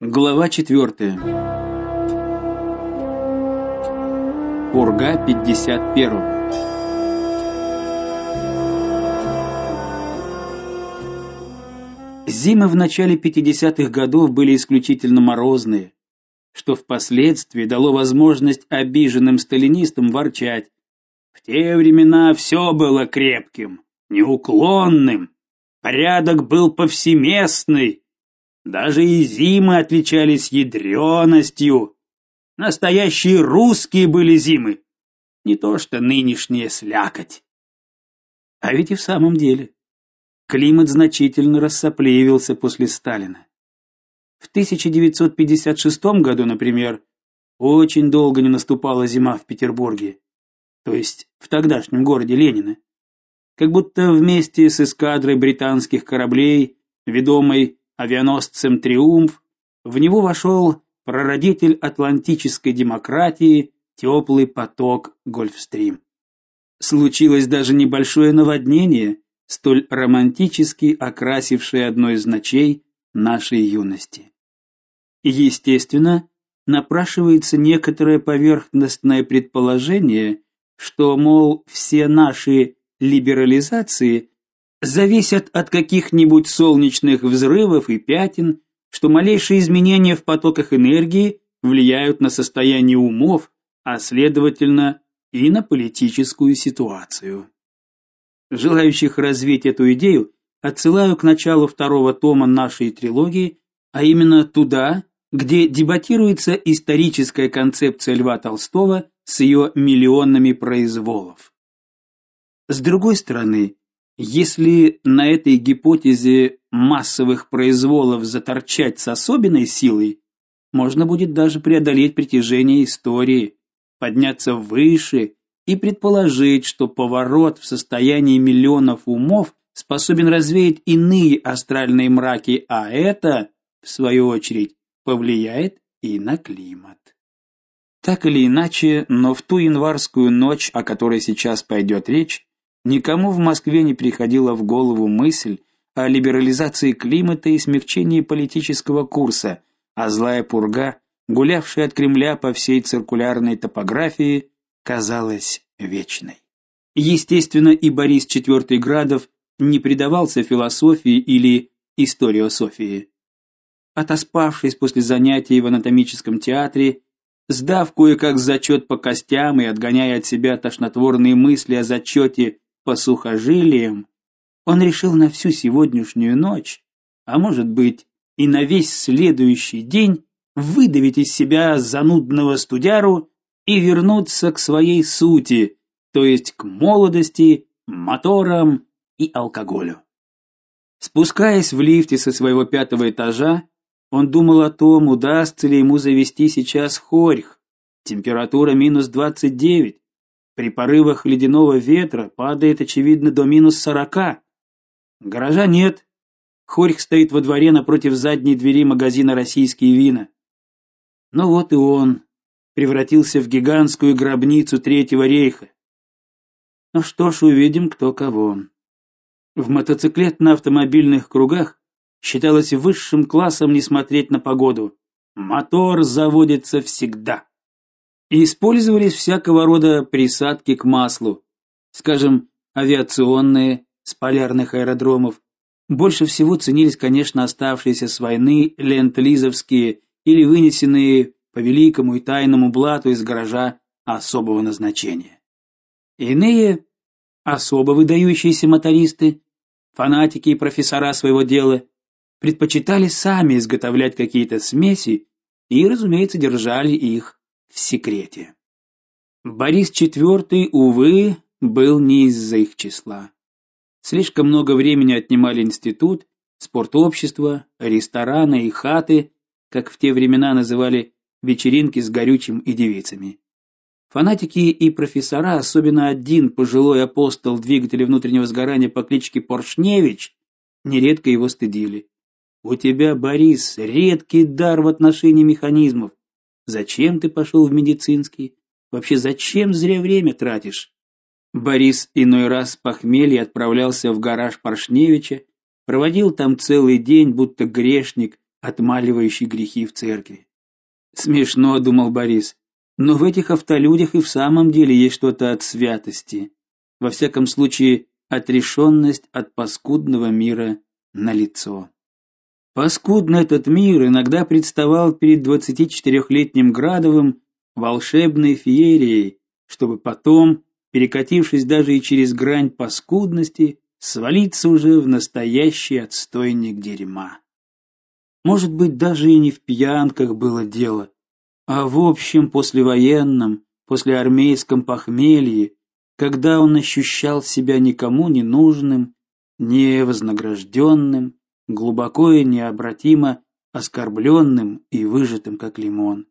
Глава 4. Пурга 51. Зимы в начале 50-х годов были исключительно морозные, что впоследствии дало возможность обиженным сталинистам ворчать: "В те времена все было крепким, неуклонным, порядок был повсеместный". Даже и зимы отличались ядреностью. Настоящие русские были зимы, не то что нынешняя слякоть. А ведь и в самом деле климат значительно рассопливился после Сталина. В 1956 году, например, очень долго не наступала зима в Петербурге, то есть в тогдашнем городе Ленина. Как будто вместе с эскадрой британских кораблей, ведомой авианосцем Триумф, в него вошел прародитель атлантической демократии, теплый поток Гольфстрим. Случилось даже небольшое наводнение, столь романтически окрасившее одно из ночей нашей юности. И естественно, напрашивается некоторое поверхностное предположение, что мол все наши либерализации зависят от каких-нибудь солнечных взрывов и пятен, что малейшие изменения в потоках энергии влияют на состояние умов, а следовательно и на политическую ситуацию. Желающих развить эту идею отсылаю к началу второго тома нашей трилогии, а именно туда, где дебатируется историческая концепция Льва Толстого с ее миллионами произволов. С другой стороны, если на этой гипотезе массовых произволов заторчать с особенной силой, можно будет даже преодолеть притяжение истории, подняться выше и предположить, что поворот в состоянии миллионов умов способен развеять иные астральные мраки, а это, в свою очередь, повлияет и на климат. Так или иначе, но в ту январскую ночь, о которой сейчас пойдет речь, Никому в Москве не приходила в голову мысль о либерализации климата и смягчении политического курса, а злая пурга, гулявшая от Кремля по всей циркулярной топографии, казалась вечной. Естественно, и Борис IV Градов не предавался философии или историософии. Отоспавшись после занятий в анатомическом театре, сдав кое-как зачет по костям и отгоняя от себя тошнотворные мысли о зачете по сухожилиям, он решил на всю сегодняшнюю ночь, а может быть, и на весь следующий день выдавить из себя занудного студяру и вернуться к своей сути, то есть к молодости, моторам и алкоголю. Спускаясь в лифте со своего пятого этажа, он думал о том, удастся ли ему завести сейчас хорьх. Температура минус двадцать девять. При порывах ледяного ветра падает очевидно до минус сорока. Гаража нет. Хорьх стоит во дворе напротив задней двери магазина Российские вина. Ну вот и он превратился в гигантскую гробницу Третьего рейха. Ну что ж, увидим, кто кого. В мотоциклетно-автомобильных кругах считалось высшим классом не смотреть на погоду. Мотор заводится всегда и использовались всякого рода присадки к маслу, скажем, авиационные с полярных аэродромов. Больше всего ценились, конечно, оставшиеся с войны ленд-лизовские или вынесенные по великому и тайному блату из гаража особого назначения. Иные особо выдающиеся мотористы, фанатики и профессора своего дела предпочитали сами изготовлять какие-то смеси и, разумеется, держали их в секрете. Борис IV, увы, был не из их числа. Слишком много времени отнимали институт, спортобщество, рестораны и хаты, как в те времена называли вечеринки с горючим и девицами. Фанатики и профессора, особенно один пожилой апостол двигателя внутреннего сгорания по кличке Поршневич, нередко его стыдили. У тебя, Борис, редкий дар в отношении механизмов. Зачем ты пошел в медицинский? Вообще зачем зря время тратишь? Борис иной раз с отправлялся в гараж Поршневича, проводил там целый день, будто грешник, отмаливающий грехи в церкви. Смешно, думал Борис. Но в этих автолюдях и в самом деле есть что-то от святости. Во всяком случае, отрешенность от паскудного мира на лицо. Паскудный этот мир иногда представал перед 24-летним Градовым волшебной феерией, чтобы потом, перекатившись даже и через грань паскудности, свалиться уже в настоящий отстойник дерьма. Может быть, даже и не в пьянках было дело, а в общем послевоенном, послеармейском похмелье, когда он ощущал себя никому не нужным, не вознагражденным, глубоко и необратимо оскорбленным и выжатым как лимон.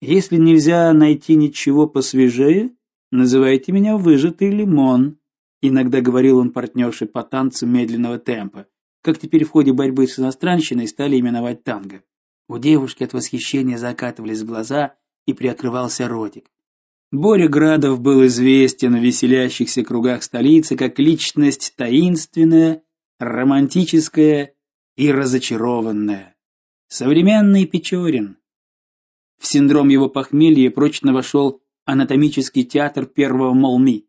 Если нельзя найти ничего посвежее, называйте меня выжатый лимон, иногда говорил он партнерше по танцу медленного темпа, как теперь в ходе борьбы с иностранщиной стали именовать танго. У девушки от восхищения закатывались глаза и приоткрывался ротик. Боря Градов был известен в веселящихся кругах столицы как личность таинственная, романтическая и разочарованная. Современный Печорин. В синдром его похмелья прочно вошел анатомический театр первого Молми.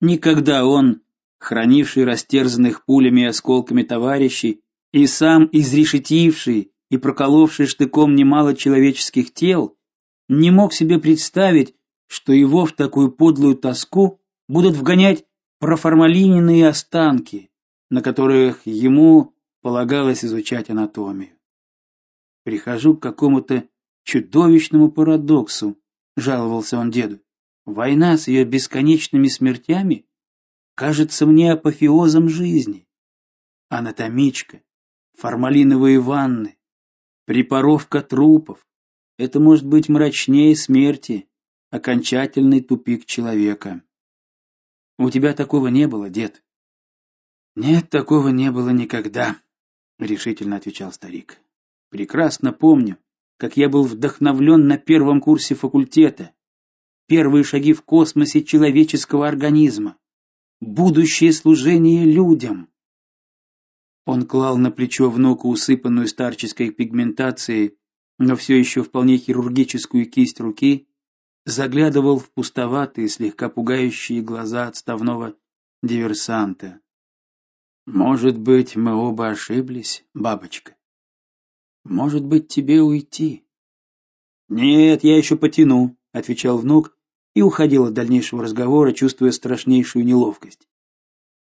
Никогда он, хранивший растерзанных пулями и осколками товарищей, и сам изрешетивший и проколовший штыком немало человеческих тел, не мог себе представить, что его в такую подлую тоску будут вгонять проформалиненные останки, на которых ему полагалось изучать анатомию. Прихожу к какому-то чудовищному парадоксу, жаловался он деду. Война с ее бесконечными смертями кажется мне апофеозом жизни. Анатомичка, формалиновые ванны, препаровка трупов это может быть мрачнее смерти, окончательный тупик человека. У тебя такого не было, дед? Нет, такого не было никогда, решительно отвечал старик. Прекрасно помню, как я был вдохновлен на первом курсе факультета. Первые шаги в космосе человеческого организма. Будущее служение людям. Он клал на плечо внуку усыпанную старческой пигментацией, но все еще вполне хирургическую кисть руки, заглядывал в пустоватые, слегка пугающие глаза отставного диверсанта. Может быть, мы оба ошиблись, бабочка. Может быть, тебе уйти? Нет, я еще потяну, отвечал внук и уходил от дальнейшего разговора, чувствуя страшнейшую неловкость.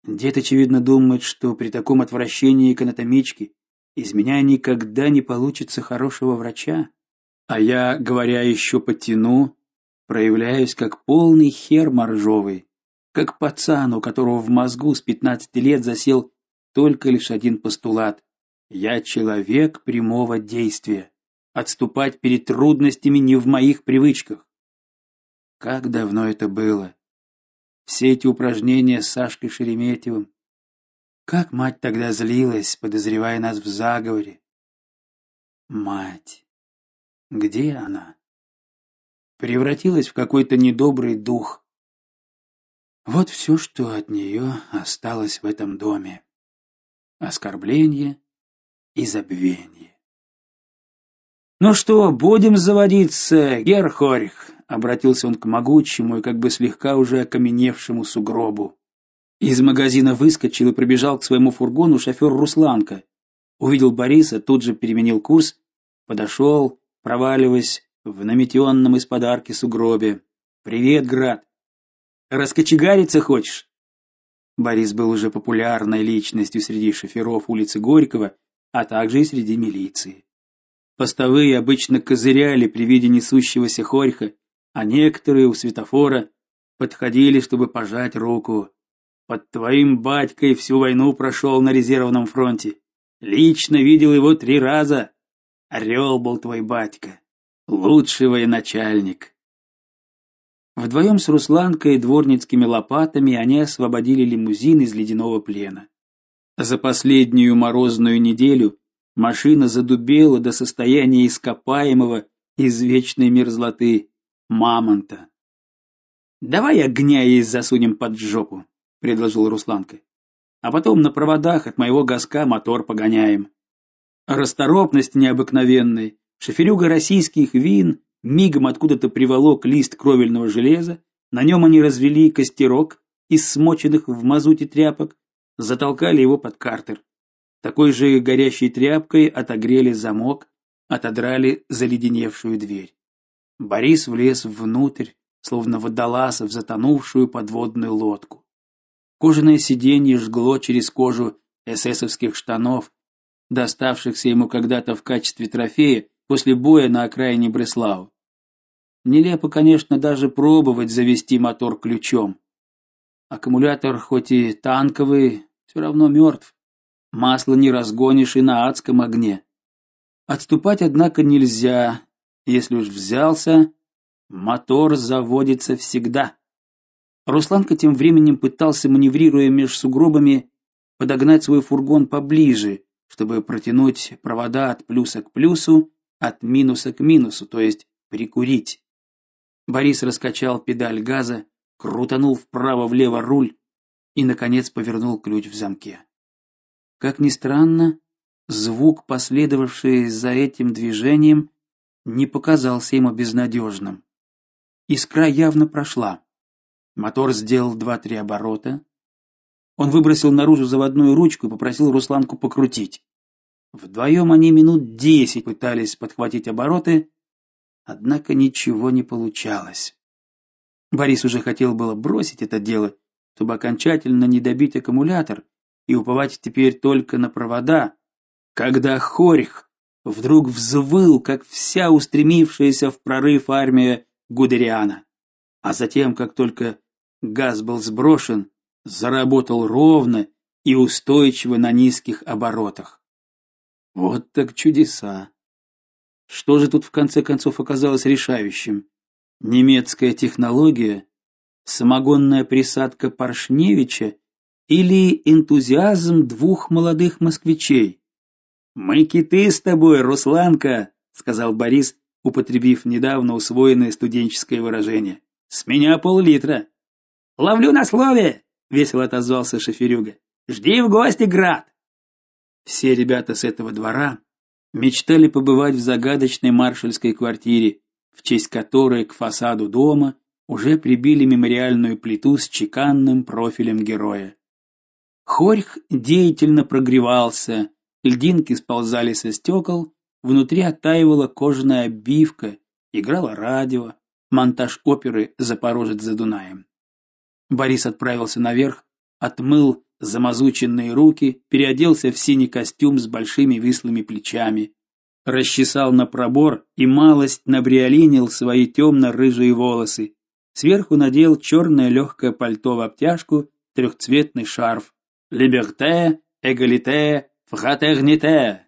Дед очевидно думает, что при таком отвращении к анатомичке из меня никогда не получится хорошего врача, а я, говоря еще потяну, проявляюсь как полный хер моржовый, как пацан, у которого в мозгу с 15 лет засел только лишь один постулат: я человек прямого действия. Отступать перед трудностями не в моих привычках. Как давно это было? Все эти упражнения с Сашкой Шереметьевым. Как мать тогда злилась, подозревая нас в заговоре. Мать. Где она? Превратилась в какой-то недобрый дух. Вот все, что от нее осталось в этом доме. Оскорбление, и забвение. Ну что, будем заводиться, Герхорих, обратился он к могучему и как бы слегка уже окаменевшему сугробу. Из магазина выскочил и пробежал к своему фургону шофер Русланка. Увидел Бориса, тут же переменил курс, подошел, проваливаясь в наметенном из подарки сугробе. Привет, град. Раскочегариться хочешь? Борис был уже популярной личностью среди шоферов улицы Горького а также и среди милиции. Постовые обычно козыряли при виде несущегося хорьха, а некоторые у светофора подходили, чтобы пожать руку. Под твоим батькой всю войну прошел на резервном фронте. Лично видел его три раза. Орел был твой батька, лучший военачальник. Вдвоем с Русланкой и дворницкими лопатами они освободили лимузин из ледяного плена. За последнюю морозную неделю машина задубела до состояния ископаемого из вечной мерзлоты мамонта. Давай огня ей засунем под жопу, предложил Русланка. А потом на проводах от моего газка мотор погоняем. расторопность необыкновенной. Шоферюга российских вин мигом откуда-то приволок лист кровельного железа, на нем они развели костерок из смоченных в мазуте тряпок, затолкали его под картер. Такой же горящей тряпкой отогрели замок, отодрали заледеневшую дверь. Борис влез внутрь, словно водолаз в затонувшую подводную лодку. Кожаное сиденье жгло через кожу эсэсовских штанов, доставшихся ему когда-то в качестве трофея после боя на окраине Бреслау. Нелепо, конечно, даже пробовать завести мотор ключом. Аккумулятор хоть и танковый, все равно мертв. Масло не разгонишь и на адском огне. Отступать однако нельзя. Если уж взялся, мотор заводится всегда. Русланка тем временем пытался, маневрируя меж сугробами, подогнать свой фургон поближе, чтобы протянуть провода от плюса к плюсу, от минуса к минусу, то есть прикурить. Борис раскачал педаль газа, крутанул вправо-влево руль и наконец повернул ключ в замке. Как ни странно, звук, последовавший за этим движением, не показался ему безнадежным. Искра явно прошла. Мотор сделал два-три оборота. Он выбросил наружу заводную ручку и попросил Русланку покрутить. Вдвоем они минут десять пытались подхватить обороты, однако ничего не получалось. Борис уже хотел было бросить это дело, чтобы окончательно не добить аккумулятор и уповать теперь только на провода, когда Хорьх вдруг взвыл, как вся устремившаяся в прорыв армия Гудериана. А затем, как только газ был сброшен, заработал ровно и устойчиво на низких оборотах. Вот так чудеса. Что же тут в конце концов оказалось решающим? Немецкая технология, самогонная присадка Паршневича или энтузиазм двух молодых москвичей? Мы киты с тобой, Русланка, сказал Борис, употребив недавно усвоенное студенческое выражение. С меня пол-литра. Ловлю на слове, весело отозвался шоферюга. Жди в гости, град. Все ребята с этого двора мечтали побывать в загадочной маршальской квартире, в честь которой к фасаду дома уже прибили мемориальную плиту с чеканным профилем героя. Хорьх деятельно прогревался, льдинки сползали со стекол, внутри оттаивала кожаная обивка, играло радио, монтаж оперы Запорожец за Дунаем. Борис отправился наверх, отмыл замазученные руки, переоделся в синий костюм с большими вислыми плечами, расчесал на пробор и малость набриолинил свои темно рыжие волосы. Сверху надел черное легкое пальто в обтяжку, трехцветный шарф. Либерте, эгалите, фратерните.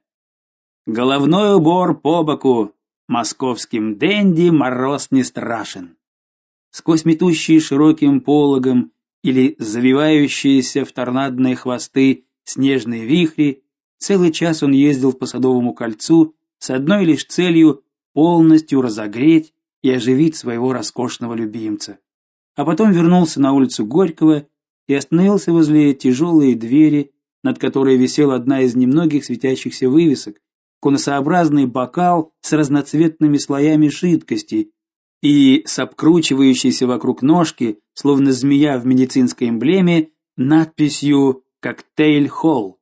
Головной убор по боку. Московским денди мороз не страшен. Сквозь метущие широким пологом или завивающиеся в торнадные хвосты снежные вихри, целый час он ездил по Садовому кольцу с одной лишь целью полностью разогреть и оживить своего роскошного любимца. А потом вернулся на улицу Горького и остановился возле тяжелой двери, над которой висела одна из немногих светящихся вывесок, конусообразный бокал с разноцветными слоями жидкости и с обкручивающейся вокруг ножки, словно змея в медицинской эмблеме, надписью «Коктейль Холл».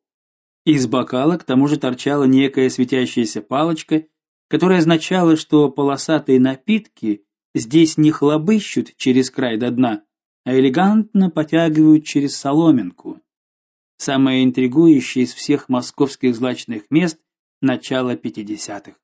Из бокала к тому же торчала некая светящаяся палочка, которая означала, что полосатые напитки здесь не хлобыщут через край до дна, а элегантно потягивают через соломинку. Самое интригующее из всех московских злачных мест начала 50-х.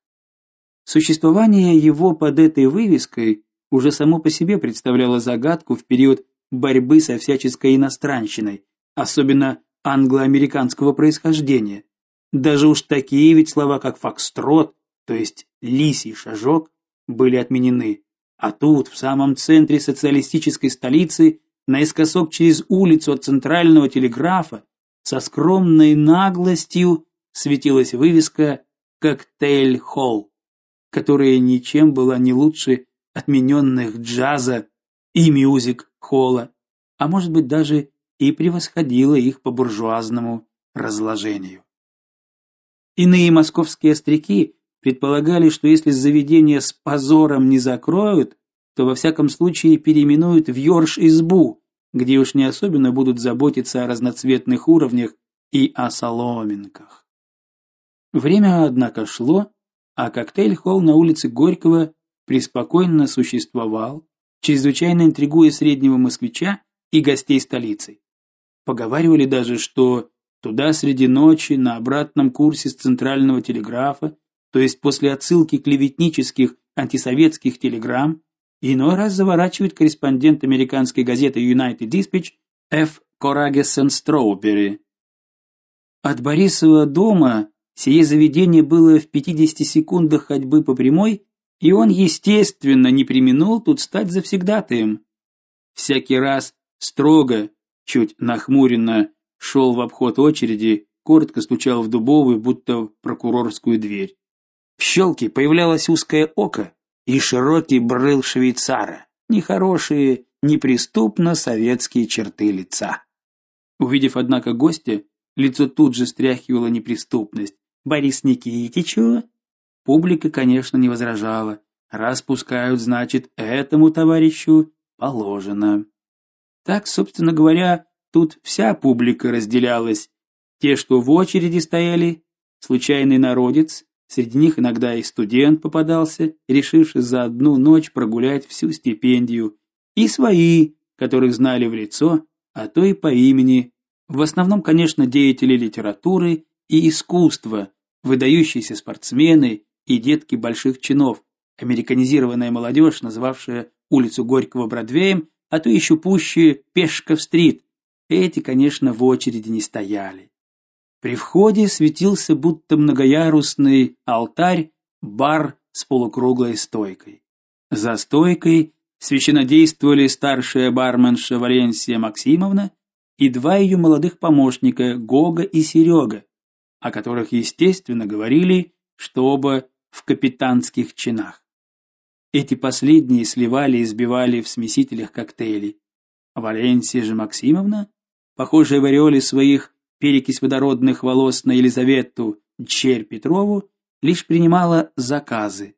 Существование его под этой вывеской уже само по себе представляло загадку в период борьбы со всяческой иностранщиной, особенно англо-американского происхождения. Даже уж такие ведь слова, как фокстрот, то есть лисий шажок, были отменены. А тут, в самом центре социалистической столицы, наискосок через улицу от центрального телеграфа, со скромной наглостью светилась вывеска «Коктейль-холл», которая ничем была не лучше отмененных джаза и мюзик-холла, а может быть даже и превосходила их по буржуазному разложению. Иные московские остряки предполагали, что если заведение с позором не закроют, то во всяком случае переименуют в Ёрш-избу, где уж не особенно будут заботиться о разноцветных уровнях и о соломинках. Время, однако, шло, а коктейль-холл на улице Горького преспокойно существовал, чрезвычайно интригуя среднего москвича и гостей столицы. Поговаривали даже, что туда среди ночи на обратном курсе с центрального телеграфа, то есть после отсылки клеветнических антисоветских телеграмм, иной раз заворачивает корреспондент американской газеты United Dispatch Ф. Корагесен Строубери. От Борисова дома сие заведение было в 50 секундах ходьбы по прямой, и он, естественно, не преминул тут стать завсегдатаем. Всякий раз строго, чуть нахмуренно шел в обход очереди, коротко стучал в дубовую, будто в прокурорскую дверь. В щелке появлялось узкое око и широкий брыл швейцара, нехорошие, неприступно советские черты лица. Увидев однако гостя, лицо тут же стряхивало неприступность. Борис Никитичу Публика, конечно, не возражала. Раз пускают, значит, этому товарищу положено. Так, собственно говоря, тут вся публика разделялась. Те, что в очереди стояли, случайный народец, среди них иногда и студент попадался, решивший за одну ночь прогулять всю стипендию, и свои, которых знали в лицо, а то и по имени. В основном, конечно, деятели литературы и искусства, выдающиеся спортсмены и детки больших чинов, американизированная молодежь, называвшая улицу Горького Бродвеем, а то еще пуще Пешков-стрит. Эти, конечно, в очереди не стояли. При входе светился будто многоярусный алтарь, бар с полукруглой стойкой. За стойкой священнодействовали старшая барменша Валенсия Максимовна и два ее молодых помощника Гога и Серега, о которых, естественно, говорили, что оба в капитанских чинах. Эти последние сливали и сбивали в смесителях коктейли. Валенсия же Максимовна, похожая в ореоле своих перекись водородных волос на Елизавету Черь Петрову, лишь принимала заказы.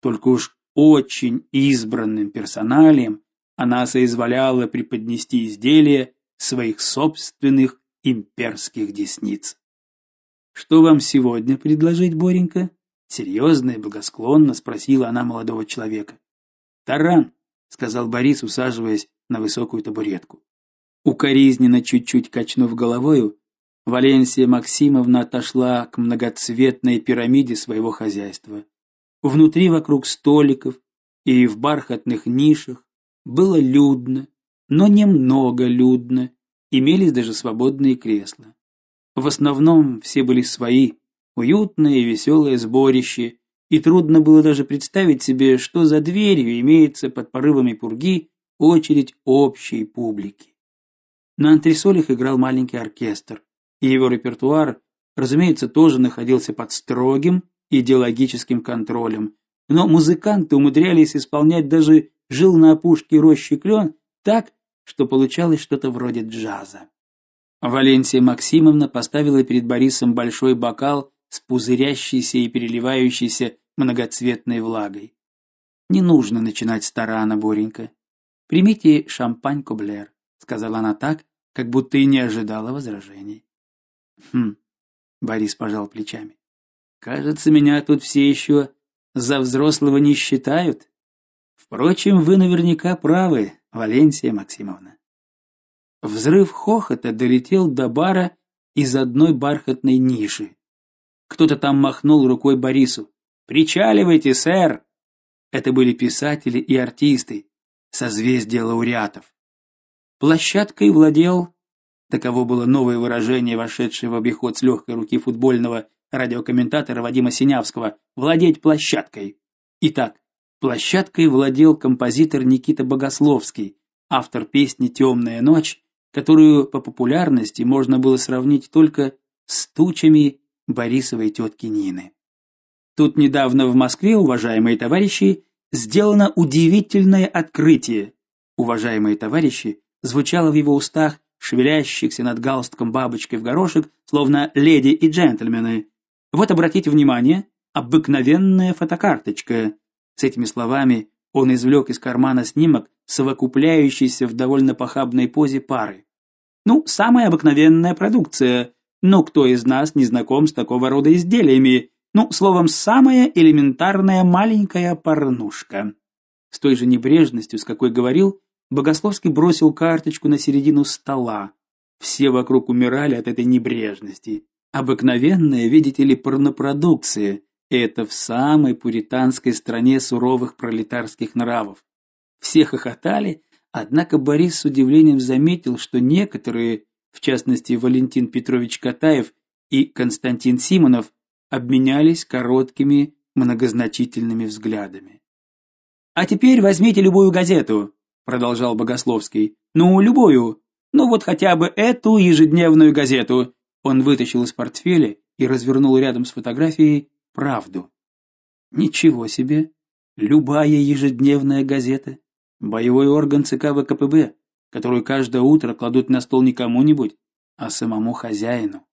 Только уж очень избранным персоналием она соизволяла преподнести изделия своих собственных имперских десниц. Что вам сегодня предложить, Боренька? серьезно и благосклонно спросила она молодого человека. "Таран", сказал Борис, усаживаясь на высокую табуретку. Укоризненно чуть-чуть качнув головою, Валенсия Максимовна отошла к многоцветной пирамиде своего хозяйства. Внутри, вокруг столиков и в бархатных нишах было людно, но немного людно, имелись даже свободные кресла. В основном все были свои, уютное и веселое сборище, и трудно было даже представить себе, что за дверью имеется под порывами пурги очередь общей публики. На антресолях играл маленький оркестр, и его репертуар, разумеется, тоже находился под строгим идеологическим контролем, но музыканты умудрялись исполнять даже жил на опушке рощи клен так, что получалось что-то вроде джаза. Валенсия Максимовна поставила перед Борисом большой бокал с пузырящейся и переливающейся многоцветной влагой. Не нужно начинать с тарана, Боренька. Примите шампань Коблер, сказала она так, как будто и не ожидала возражений. Хм. Борис пожал плечами. Кажется, меня тут все еще за взрослого не считают. Впрочем, вы наверняка правы, Валенсия Максимовна. Взрыв хохота долетел до бара из одной бархатной ниши. Кто-то там махнул рукой Борису. "Причаливайте, сэр". Это были писатели и артисты, созвездия лауреатов. Площадкой владел таково было новое выражение, вошедшее в обиход с легкой руки футбольного радиокомментатора Вадима Синявского владеть площадкой. Итак, площадкой владел композитор Никита Богословский, автор песни Темная ночь, которую по популярности можно было сравнить только с тучами Борисовой тетки Нины. Тут недавно в Москве, уважаемые товарищи, сделано удивительное открытие. Уважаемые товарищи звучало в его устах, шевелящихся над галстуком бабочкой в горошек, словно леди и джентльмены. Вот обратите внимание, обыкновенная фотокарточка. С этими словами он извлек из кармана снимок совокупляющейся в довольно похабной позе пары. Ну, самая обыкновенная продукция. Но кто из нас не знаком с такого рода изделиями? Ну, словом, самая элементарная маленькая порнушка. С той же небрежностью, с какой говорил, Богословский бросил карточку на середину стола. Все вокруг умирали от этой небрежности. Обыкновенная, видите ли, порнопродукция. Это в самой пуританской стране суровых пролетарских нравов. Все хохотали, однако Борис с удивлением заметил, что некоторые, в частности Валентин Петрович Катаев и Константин Симонов, обменялись короткими многозначительными взглядами. А теперь возьмите любую газету, продолжал Богословский. Ну, любую. Ну вот хотя бы эту ежедневную газету. Он вытащил из портфеля и развернул рядом с фотографией правду. Ничего себе. Любая ежедневная газета, боевой орган ЦК ВКПБ, которую каждое утро кладут на стол не кому-нибудь, а самому хозяину.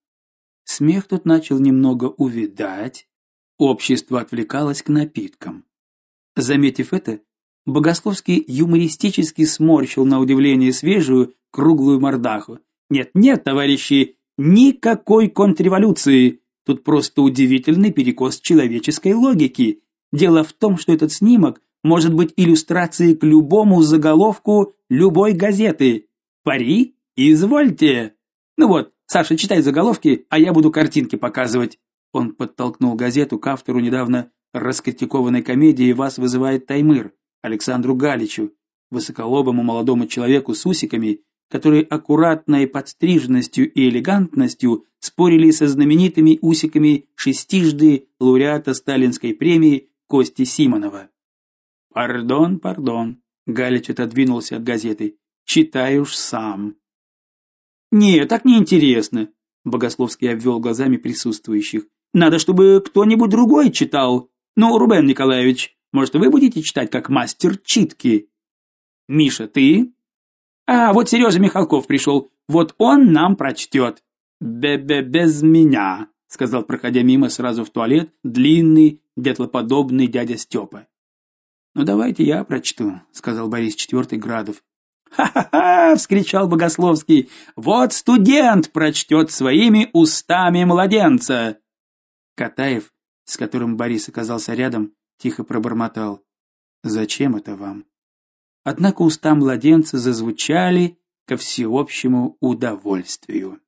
Смех тут начал немного увидать, общество отвлекалось к напиткам. Заметив это, Богословский юмористически сморщил на удивление свежую круглую мордаху. Нет, нет, товарищи, никакой контрреволюции. Тут просто удивительный перекос человеческой логики. Дело в том, что этот снимок может быть иллюстрацией к любому заголовку любой газеты. Пари, извольте. Ну вот, Саша, читай заголовки, а я буду картинки показывать. Он подтолкнул газету к автору недавно раскритикованной комедии Вас вызывает Таймыр. Александру Галичу, высоколобому молодому человеку с усиками, который аккуратной подстриженностью и элегантностью спорили со знаменитыми усиками шестижды лауреата сталинской премии Кости Симонова. Пардон, пардон, Галич отодвинулся от газеты. Читаю уж сам. Не, так не интересно, Богословский обвел глазами присутствующих. Надо, чтобы кто-нибудь другой читал. Ну, Рубен Николаевич, может, вы будете читать как мастер читки? Миша, ты? А, вот Сережа Михалков пришел. Вот он нам прочтет. Бе-бе без меня, сказал, проходя мимо сразу в туалет, длинный, дятлоподобный дядя Степа. Ну давайте я прочту, сказал Борис Четвертый Градов. Ха-ха-ха, вскричал Богословский. Вот студент прочтет своими устами младенца. Катаев, с которым Борис оказался рядом, тихо пробормотал: "Зачем это вам?" Однако уста младенца зазвучали ко всеобщему удовольствию.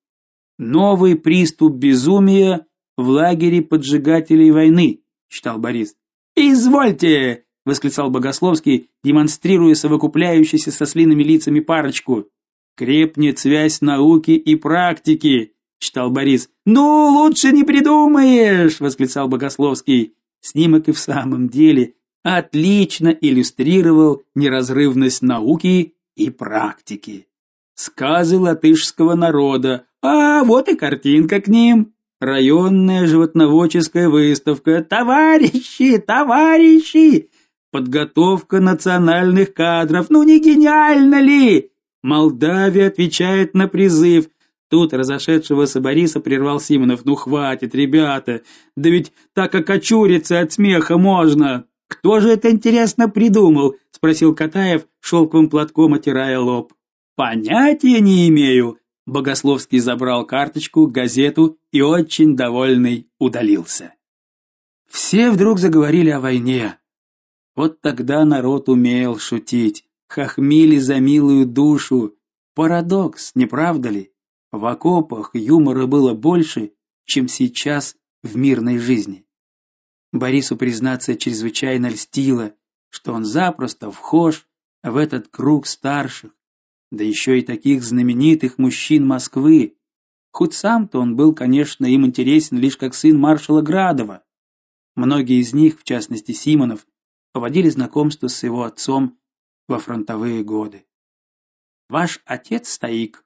Новый приступ безумия в лагере поджигателей войны, читал Борис. Извольте, восклицал Богословский, демонстрируя совокупляющуюся со слиными лицами парочку. Крепнет связь науки и практики, читал Борис. Ну, лучше не придумаешь, восклицал Богословский. Снимок и в самом деле отлично иллюстрировал неразрывность науки и практики. Сказы латышского народа. А вот и картинка к ним. Районная животноводческая выставка. Товарищи, товарищи, подготовка национальных кадров. Ну не гениально ли? Молдавия отвечает на призыв. Тут разошедшегося Бориса прервал Симонов. Ну хватит, ребята. Да ведь так окочуриться от смеха можно. Кто же это интересно придумал? спросил Катаев, шелковым платком отирая лоб. Понятия не имею. Богословский забрал карточку, газету и очень довольный удалился. Все вдруг заговорили о войне. Вот тогда народ умел шутить, хохмили за милую душу. Парадокс, не правда ли? В окопах юмора было больше, чем сейчас в мирной жизни. Борису, признаться, чрезвычайно льстило, что он запросто вхож в этот круг старших, да еще и таких знаменитых мужчин Москвы. Хоть сам-то он был, конечно, им интересен лишь как сын маршала Градова. Многие из них, в частности Симонов, поводили знакомство с его отцом во фронтовые годы. Ваш отец, Стоик,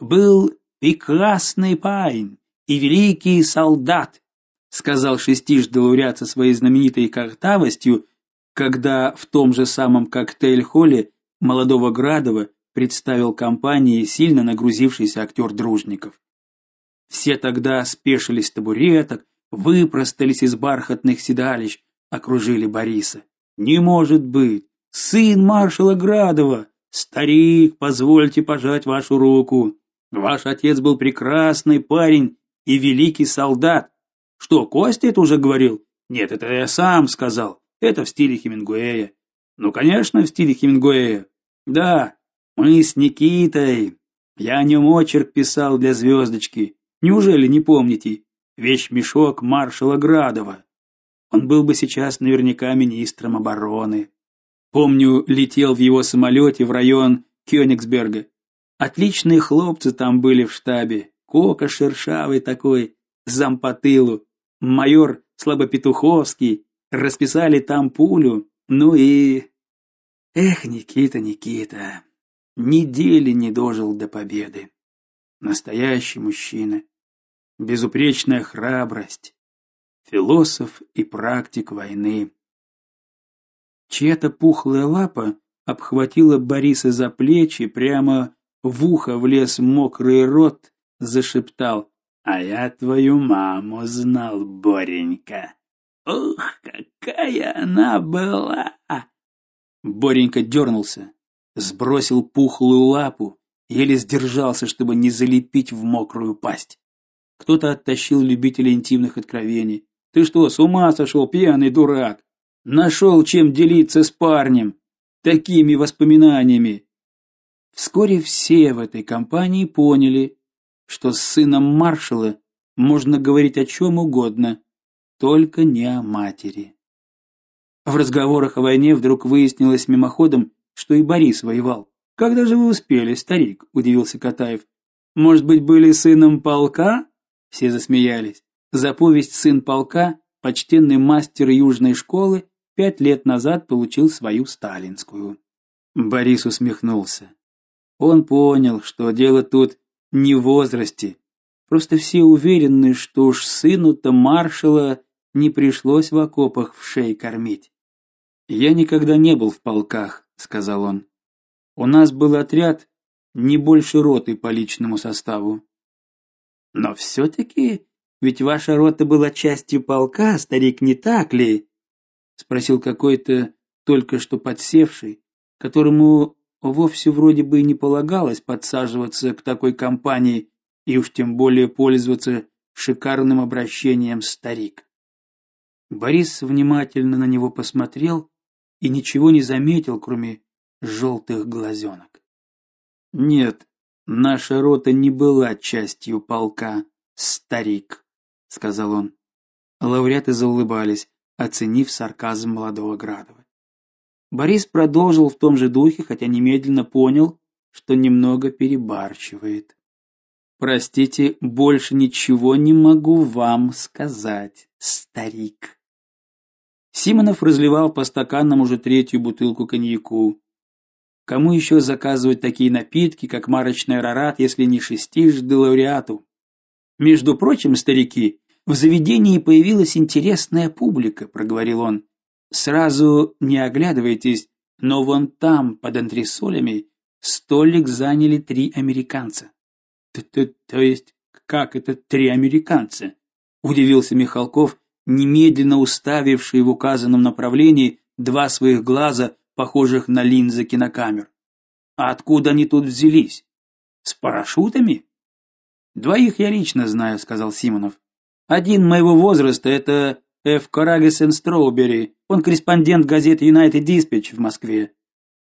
был прекрасный парень и великий солдат, сказал шестижды лауреат со своей знаменитой картавостью, когда в том же самом коктейль-холле молодого Градова представил компании сильно нагрузившийся актер Дружников. Все тогда спешились с табуреток, выпростались из бархатных седалищ, окружили Бориса. Не может быть, сын маршала Градова, старик, позвольте пожать вашу руку. Ваш отец был прекрасный парень и великий солдат. Что, Костя это уже говорил? Нет, это я сам сказал. Это в стиле Хемингуэя. Ну, конечно, в стиле Хемингуэя. Да, мы с Никитой. Я о нем очерк писал для звездочки. Неужели не помните? Вещмешок маршала Градова. Он был бы сейчас наверняка министром обороны. Помню, летел в его самолете в район Кёнигсберга. Отличные хлопцы там были в штабе. Кока шершавый такой, зам по тылу. Майор Слабопетуховский. Расписали там пулю. Ну и... Эх, Никита, Никита. Недели не дожил до победы. Настоящий мужчина. Безупречная храбрость. Философ и практик войны. Чья-то пухлая лапа обхватила Бориса за плечи, прямо в ухо влез мокрый рот, зашептал: "А я твою маму знал, Боренька. Ух, какая она была!" Боренька дернулся, сбросил пухлую лапу, еле сдержался, чтобы не залепить в мокрую пасть. Кто-то оттащил любителя интимных откровений. Ты что, с ума сошел, пьяный дурак? Нашел чем делиться с парнем такими воспоминаниями. Вскоре все в этой компании поняли, что с сыном маршала можно говорить о чем угодно, только не о матери. В разговорах о войне вдруг выяснилось мимоходом, что и Борис воевал. Когда же вы успели, старик? удивился Катаев. Может быть, были сыном полка? Все засмеялись. За повесть Сын полка почтенный мастер южной школы пять лет назад получил свою сталинскую. Борис усмехнулся. Он понял, что дело тут не в возрасте. Просто все уверены, что уж сыну-то маршала не пришлось в окопах в шей кормить. Я никогда не был в полках, сказал он. У нас был отряд не больше роты по личному составу. Но все таки ведь ваша рота была частью полка, старик, не так ли? спросил какой-то только что подсевший, которому вовсе вроде бы и не полагалось подсаживаться к такой компании и уж тем более пользоваться шикарным обращением старик. Борис внимательно на него посмотрел и ничего не заметил, кроме желтых глазенок. Нет, наша рота не была частью полка, старик, сказал он. Лауреаты заулыбались, оценив сарказм молодого Градова. Борис продолжил в том же духе, хотя немедленно понял, что немного перебарщивает. Простите, больше ничего не могу вам сказать, старик. Симонов разливал по стаканам уже третью бутылку коньяку. Кому еще заказывать такие напитки, как марочный арарат, если не шестижды лауреату? Между прочим, старики, в заведении появилась интересная публика, проговорил он. Сразу не оглядывайтесь, но вон там, под антресолями, столик заняли три американца. То, есть как это три американца? удивился Михалков немедленно уставивший в указанном направлении два своих глаза, похожих на линзы кинокамер. А откуда они тут взялись? С парашютами? Двоих я лично знаю, сказал Симонов. Один моего возраста это Ф. Карагесен Строубери. Он корреспондент газеты United Dispatch в Москве.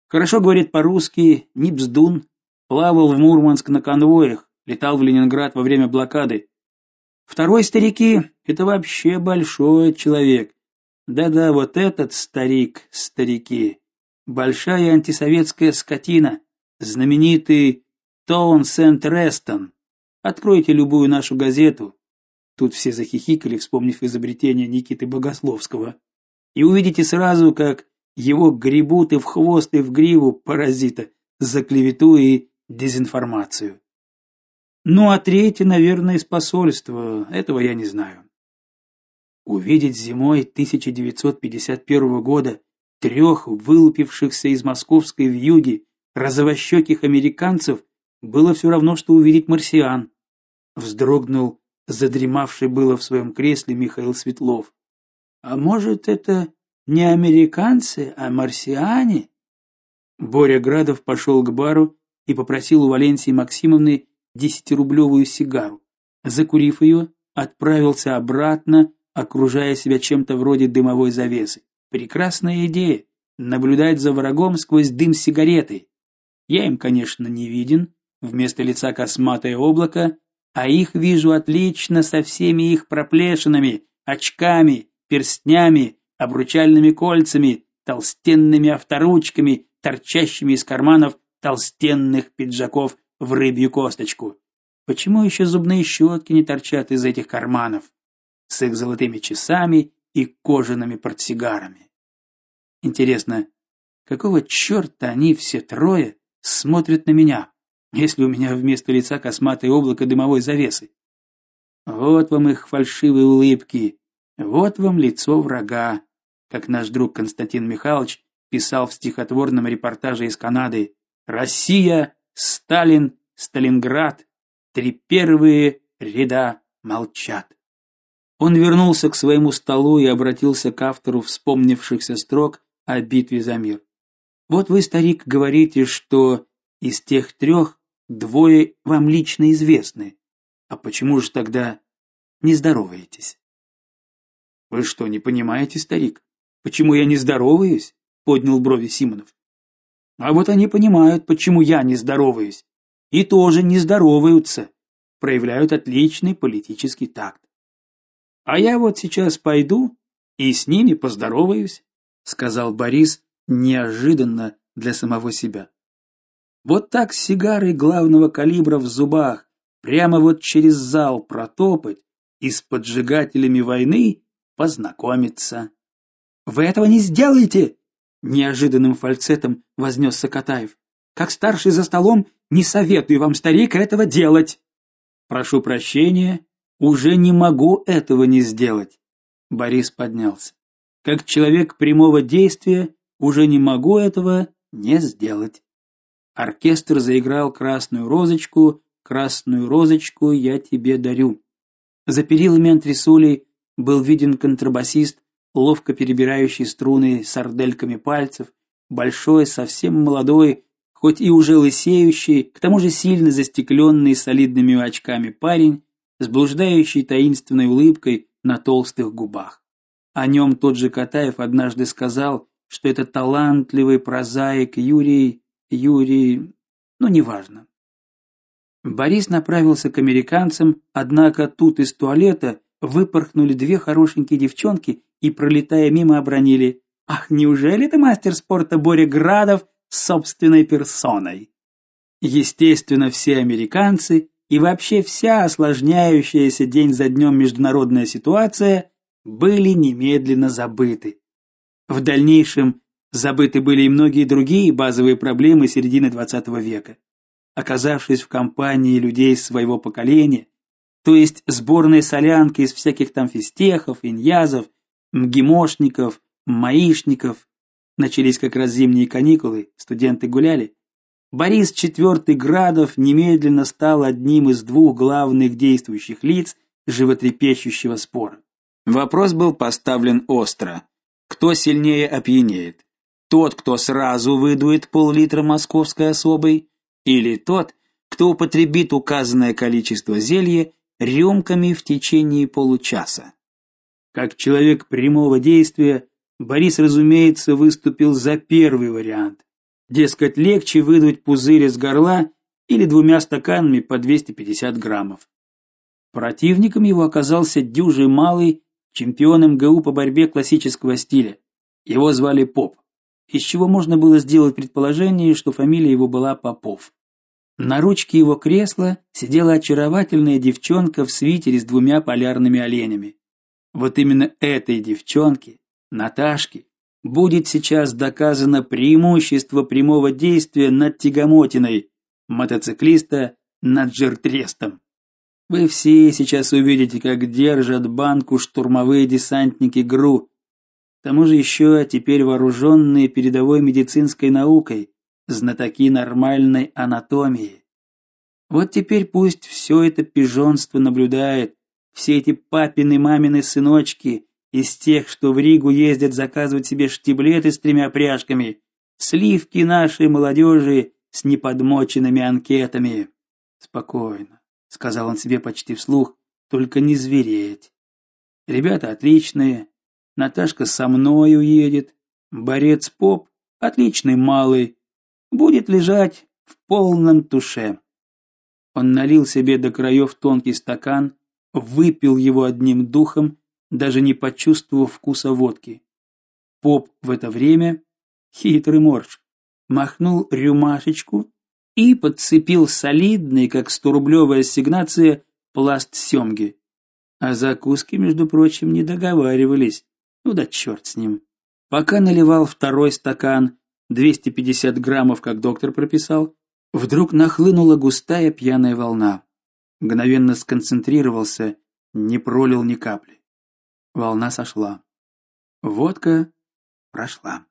Хорошо говорит по-русски, не бздун. Плавал в Мурманск на конвоях, летал в Ленинград во время блокады. Второй старики это вообще большой человек. Да-да, вот этот старик, старики. Большая антисоветская скотина, знаменитый Тоунсенд Рестон. Откройте любую нашу газету. Тут все захихикали, вспомнив изобретение Никиты Богословского. И увидите сразу, как его гребут и в хвост, и в гриву паразита за клевету и дезинформацию. Ну, а третий, наверное, из посольства. Этого я не знаю. Увидеть зимой 1951 года трех вылупившихся из московской вьюги розовощеких американцев было все равно что увидеть марсиан. Вздрогнул задремавший было в своем кресле Михаил Светлов. А может, это не американцы, а марсиане? Боря Градов пошел к бару и попросил у Валенсии Максимовны десятирублевую сигару. Закурив ее, отправился обратно, окружая себя чем-то вроде дымовой завесы. Прекрасная идея наблюдать за врагом сквозь дым сигареты. Я им, конечно, не виден, вместо лица косматое облако, а их вижу отлично со всеми их проплешинами, очками, перстнями, обручальными кольцами, толстенными авторучками, торчащими из карманов толстенных пиджаков в рыбью косточку. Почему еще зубные щетки не торчат из этих карманов? С их золотыми часами и кожаными портсигарами. Интересно, какого черта они все трое смотрят на меня, если у меня вместо лица косматое облако дымовой завесы? Вот вам их фальшивые улыбки, вот вам лицо врага, как наш друг Константин Михайлович писал в стихотворном репортаже из Канады. Россия, Сталин, Сталинград, три первые ряда молчат. Он вернулся к своему столу и обратился к автору вспомнившихся строк о битве за мир. Вот вы, старик, говорите, что из тех трех двое вам лично известны. А почему же тогда не здороваетесь? Вы что, не понимаете, старик? Почему я не здороваюсь? поднял брови Симонов. А вот они понимают, почему я не здороваюсь, и тоже не здороваются, проявляют отличный политический такт. А я вот сейчас пойду и с ними поздороваюсь сказал Борис неожиданно для самого себя. Вот так с сигарой главного калибра в зубах, прямо вот через зал протопать и с поджигателями войны познакомиться. Вы этого не сделаете, неожиданным фальцетом вознесся Катаев. Как старший за столом, не советую вам, старик, этого делать. Прошу прощения, уже не могу этого не сделать. Борис поднялся. Как человек прямого действия уже не могу этого не сделать. Оркестр заиграл красную розочку, красную розочку я тебе дарю. За перилами антресолей был виден контрабасист, ловко перебирающий струны сардельками пальцев, большой, совсем молодой, хоть и уже лысеющий, к тому же сильно застекленный солидными очками парень, с блуждающей таинственной улыбкой на толстых губах. О нем тот же Катаев однажды сказал, что это талантливый прозаик Юрий Юрий, ну неважно. Борис направился к американцам, однако тут из туалета выпорхнули две хорошенькие девчонки и пролетая мимо обронили: "Ах, неужели ты мастер спорта Боря Градов собственной персоной?" Естественно, все американцы и вообще вся осложняющаяся день за днем международная ситуация были немедленно забыты. В дальнейшем забыты были и многие другие базовые проблемы середины XX века. Оказавшись в компании людей своего поколения, то есть сборной солянки из всяких там фистехов, иньязов, мгимошников, маишников, начались как раз зимние каникулы, студенты гуляли. Борис IV Градов немедленно стал одним из двух главных действующих лиц животрепещущего спора. Вопрос был поставлен остро. Кто сильнее опьянеет? Тот, кто сразу выдует пол-литра московской особой, или тот, кто употребит указанное количество зелья рюмками в течение получаса? Как человек прямого действия, Борис, разумеется, выступил за первый вариант. Дескать, легче выдуть пузырь из горла или двумя стаканами по 250 граммов. Противником его оказался дюжий малый чемпион МГУ по борьбе классического стиля. Его звали Поп, из чего можно было сделать предположение, что фамилия его была Попов. На ручке его кресла сидела очаровательная девчонка в свитере с двумя полярными оленями. Вот именно этой девчонке, Наташке, будет сейчас доказано преимущество прямого действия над тягомотиной мотоциклиста над жертрестом. Вы все сейчас увидите, как держат банку штурмовые десантники ГРУ. К тому же еще теперь вооруженные передовой медицинской наукой, знатоки нормальной анатомии. Вот теперь пусть все это пижонство наблюдает, Все эти папины, мамины сыночки из тех, что в Ригу ездят заказывать себе штиблеты с тремя пряжками, сливки нашей молодежи с неподмоченными анкетами. Спокойно, сказал он себе почти вслух, только не звереть. Ребята отличные. Наташка со мной уедет. Борец Поп отличный малый, будет лежать в полном туше. Он налил себе до краев тонкий стакан, выпил его одним духом, даже не почувствовав вкуса водки. Поп в это время, хитрый морж, махнул рюмашечку и подцепил солидный, как сторублевая ассигнация, пласт семги. А закуски, между прочим, не договаривались. Ну да черт с ним. Пока наливал второй стакан, 250 граммов, как доктор прописал, вдруг нахлынула густая пьяная волна. Мгновенно сконцентрировался, не пролил ни капли. Волна сошла. Водка прошла.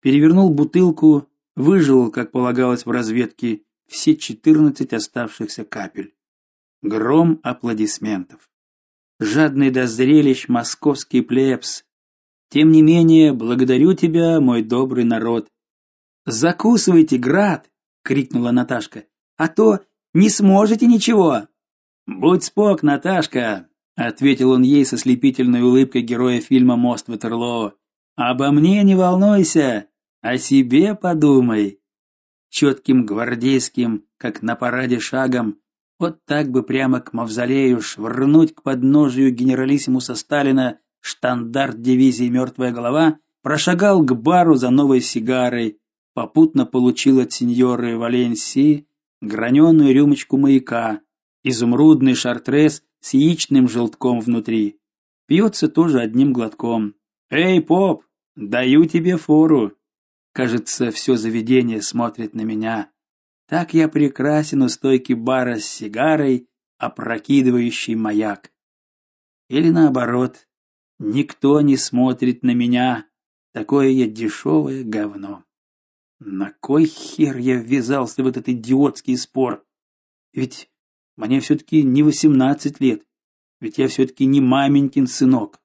Перевернул бутылку, выжил, как полагалось в разведке, все 14 оставшихся капель. Гром аплодисментов. Жадный до зрелищ московский плебс. Тем не менее, благодарю тебя, мой добрый народ. Закусывайте, град, крикнула Наташка. А то не сможете ничего. Будь спок, Наташка, ответил он ей со слепительной улыбкой героя фильма Мост Ватерлоо. Обо мне не волнуйся, о себе подумай. Четким гвардейским, как на параде шагом, вот так бы прямо к мавзолею швырнуть к подножию генералиссимуса Сталина штандарт дивизии Мертвая голова, прошагал к бару за новой сигарой, попутно получил от сеньоры Валенсии граненую рюмочку маяка, изумрудный шартрес с яичным желтком внутри. Пьется тоже одним глотком. Эй, поп, даю тебе фору. Кажется, все заведение смотрит на меня. Так я прекрасен у стойки бара с сигарой, опрокидывающий маяк. Или наоборот, никто не смотрит на меня, такое я дешевое говно. На кой хер я ввязался в этот идиотский спор? Ведь мне все таки не восемнадцать лет. Ведь я все таки не маменькин сынок.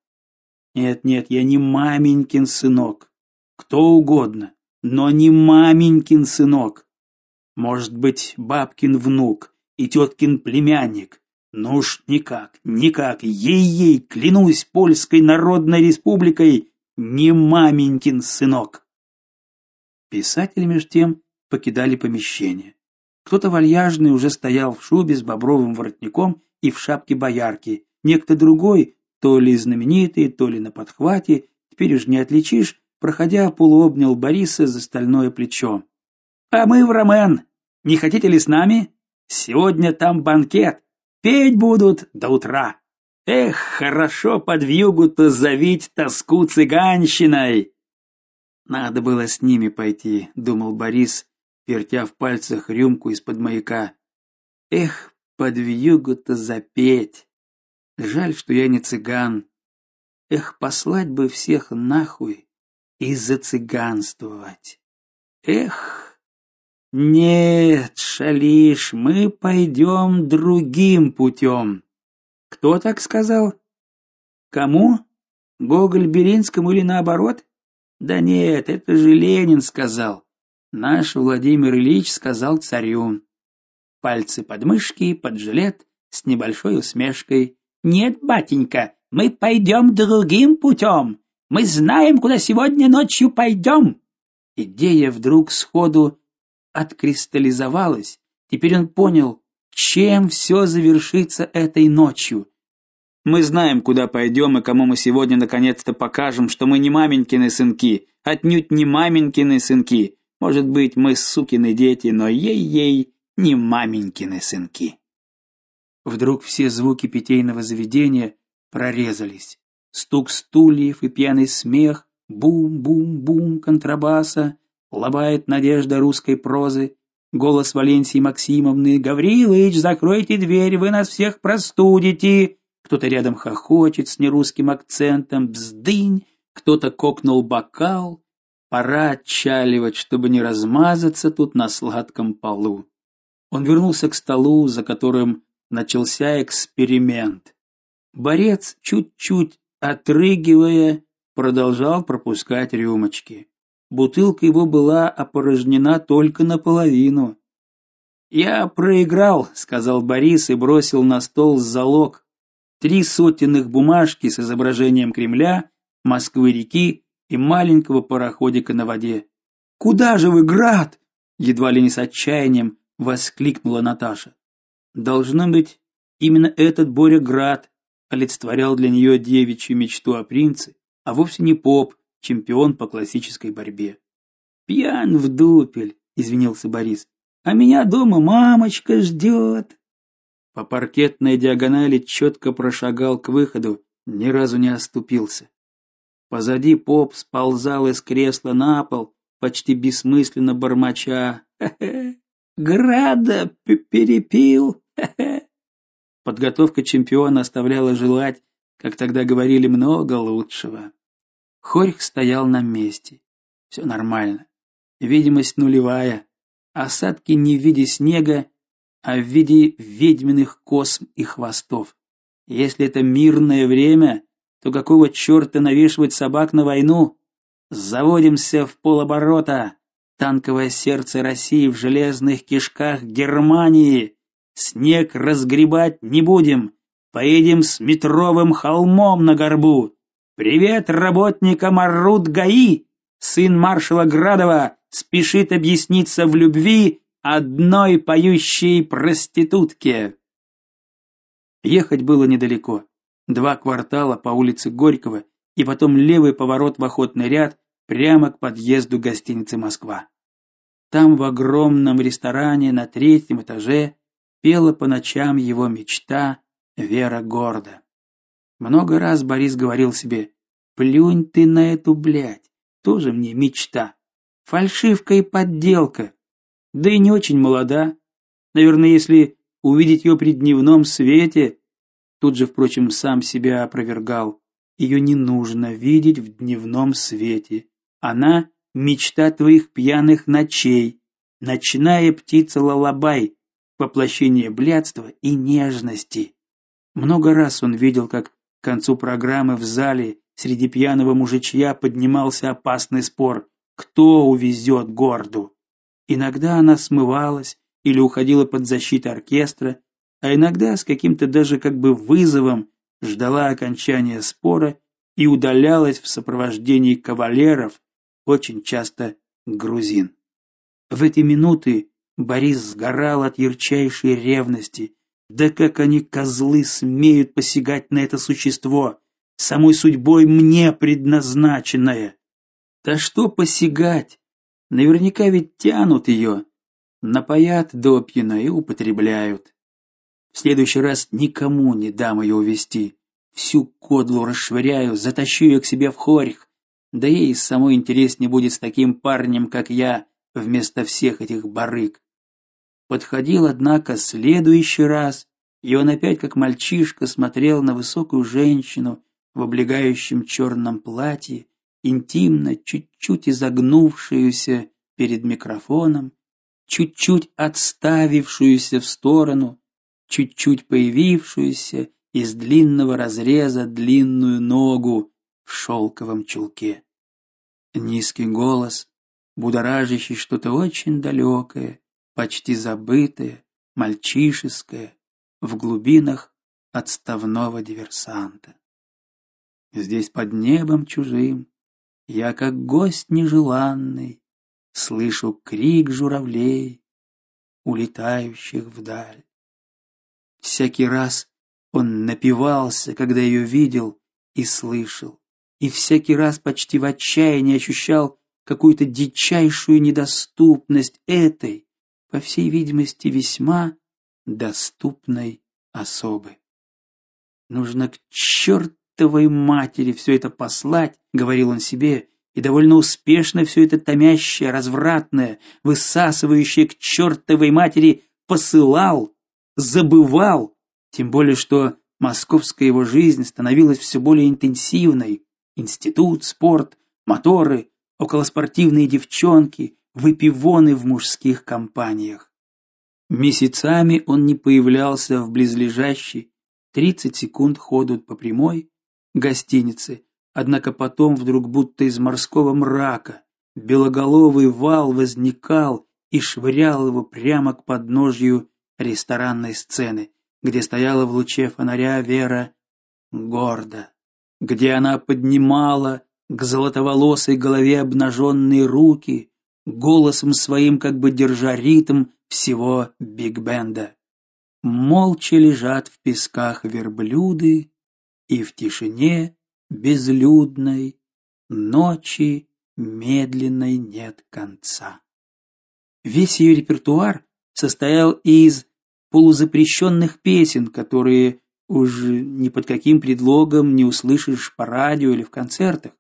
Нет, нет, я не маменькин сынок. Кто угодно, но не маменькин сынок. Может быть, бабкин внук и теткин племянник. Ну уж никак, никак, ей-ей, клянусь польской народной республикой, не маменькин сынок. Писатели меж тем покидали помещение. Кто-то вальяжный уже стоял в шубе с бобровым воротником и в шапке боярки. Некто другой, то ли знаменитый, то ли на подхвате, теперь уж не отличишь, проходя, полуобнял Бориса за стальное плечо. А мы в Ромен. Не хотите ли с нами? Сегодня там банкет. Петь будут до утра. Эх, хорошо под вьюгу-то завить тоску цыганщиной. Надо было с ними пойти, думал Борис, вертя в пальцах рюмку из-под маяка. Эх, под вьюгу-то запеть. Жаль, что я не цыган. Эх, послать бы всех нахуй и зацыганствовать. Эх, нет, шалиш, мы пойдем другим путем. Кто так сказал? Кому? Гоголь Беринскому или наоборот? Да нет, это же Ленин сказал. Наш Владимир Ильич сказал царю. Пальцы под мышки, под жилет, с небольшой усмешкой. Нет, батенька, мы пойдем другим путем. Мы знаем, куда сегодня ночью пойдем. Идея вдруг сходу откристаллизовалась. Теперь он понял, чем все завершится этой ночью. Мы знаем, куда пойдем и кому мы сегодня наконец-то покажем, что мы не маменькины сынки, отнюдь не маменькины сынки. Может быть, мы сукины дети, но ей-ей не маменькины сынки. Вдруг все звуки питейного заведения прорезались. Стук стульев и пьяный смех, бум-бум-бум контрабаса, лобает надежда русской прозы, голос Валенсии Максимовны: "Гаврилович, закройте дверь, вы нас всех простудите". Кто-то рядом хохочет с нерусским акцентом, бздынь, кто-то кокнул бокал. Пора отчаливать, чтобы не размазаться тут на сладком полу. Он вернулся к столу, за которым начался эксперимент. Борец, чуть-чуть отрыгивая, продолжал пропускать рюмочки. Бутылка его была опорожнена только наполовину. Я проиграл, сказал Борис и бросил на стол залог. Три сотенных бумажки с изображением Кремля, Москвы-реки и маленького пароходика на воде. Куда же вы, град? едва ли не с отчаянием воскликнула Наташа. Должно быть, именно этот Боря Град олицетворял для нее девичью мечту о принце, а вовсе не поп, чемпион по классической борьбе. Пьян в дупель, извинился Борис. А меня дома мамочка ждет. По паркетной диагонали четко прошагал к выходу, ни разу не оступился. Позади поп сползал из кресла на пол, почти бессмысленно бормоча: "Града перепил". Подготовка чемпиона оставляла желать, как тогда говорили, много лучшего. Хорьх стоял на месте. Все нормально. Видимость нулевая. Осадки не в виде снега, а в виде ведьминых косм и хвостов. Если это мирное время, то какого черта навешивать собак на войну? Заводимся в полоборота. Танковое сердце России в железных кишках Германии. Снег разгребать не будем. Поедем с метровым холмом на горбу. Привет работникам Арут ГАИ. Сын маршала Градова спешит объясниться в любви одной поющей проститутке. Ехать было недалеко. Два квартала по улице Горького и потом левый поворот в охотный ряд прямо к подъезду гостиницы Москва. Там в огромном ресторане на третьем этаже пела по ночам его мечта Вера Горда. Много раз Борис говорил себе: "Плюнь ты на эту блядь, тоже мне мечта. Фальшивка и подделка. Да и не очень молода. Наверное, если увидеть ее при дневном свете, тут же, впрочем, сам себя опровергал. Ее не нужно видеть в дневном свете. Она мечта твоих пьяных ночей, ночная птица лалабай, воплощение блядства и нежности. Много раз он видел, как к концу программы в зале среди пьяного мужичья поднимался опасный спор: кто увезет горду. Иногда она смывалась или уходила под защиту оркестра, а иногда с каким-то даже как бы вызовом ждала окончания спора и удалялась в сопровождении кавалеров, очень часто грузин. В эти минуты Борис сгорал от ярчайшей ревности. Да как они козлы смеют посягать на это существо, самой судьбой мне предназначенное. Да что посягать? Наверняка ведь тянут ее, напоят допьяно и употребляют. В следующий раз никому не дам ее увести. Всю кодлу расшвыряю, затащу ее к себе в хорьх. Да ей самой интереснее будет с таким парнем, как я, вместо всех этих барыг. Подходил, однако, следующий раз, и он опять как мальчишка смотрел на высокую женщину в облегающем черном платье интимно, чуть-чуть изогнувшуюся перед микрофоном, чуть-чуть отставившуюся в сторону, чуть-чуть появившуюся из длинного разреза длинную ногу в шелковом чулке. Низкий голос, будоражащий что-то очень далекое, почти забытое, мальчишеское в глубинах отставного диверсанта. Здесь под небом чужим я, как гость нежеланный, слышу крик журавлей, улетающих вдаль. Всякий раз он напивался, когда ее видел и слышал, и всякий раз почти в отчаянии ощущал какую-то дичайшую недоступность этой, по всей видимости, весьма доступной особы. Нужно к черту чертовой матери все это послать, говорил он себе, и довольно успешно все это томящее, развратное, высасывающее к чертовой матери посылал, забывал, тем более что московская его жизнь становилась все более интенсивной. Институт, спорт, моторы, околоспортивные девчонки, выпивоны в мужских компаниях. Месяцами он не появлялся в близлежащей 30 секунд ходу по прямой гостинице, однако потом вдруг будто из морского мрака белоголовый вал возникал и швырял его прямо к подножью ресторанной сцены, где стояла в луче фонаря Вера гордо, где она поднимала к золотоволосой голове обнаженные руки, голосом своим как бы держа ритм всего биг-бенда. Молча лежат в песках верблюды, и в тишине безлюдной ночи медленной нет конца. Весь ее репертуар состоял из полузапрещенных песен, которые уж ни под каким предлогом не услышишь по радио или в концертах.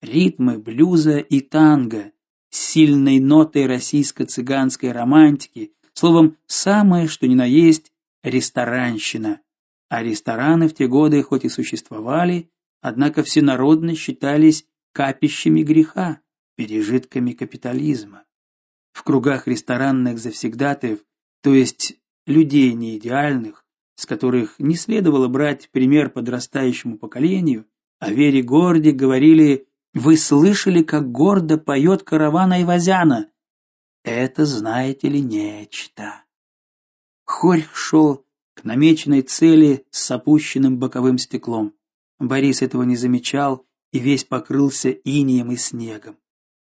Ритмы блюза и танго, с сильной нотой российско-цыганской романтики, словом, самое что ни на есть ресторанщина. А рестораны в те годы хоть и существовали, однако всенародно считались капищами греха, пережитками капитализма. В кругах ресторанных завсегдатаев, то есть людей неидеальных, с которых не следовало брать пример подрастающему поколению, о Вере Горде говорили: "Вы слышали, как гордо поет караван Айвазяна? Это, знаете ли, нечто". Хорь шел к намеченной цели с опущенным боковым стеклом. Борис этого не замечал и весь покрылся инеем и снегом.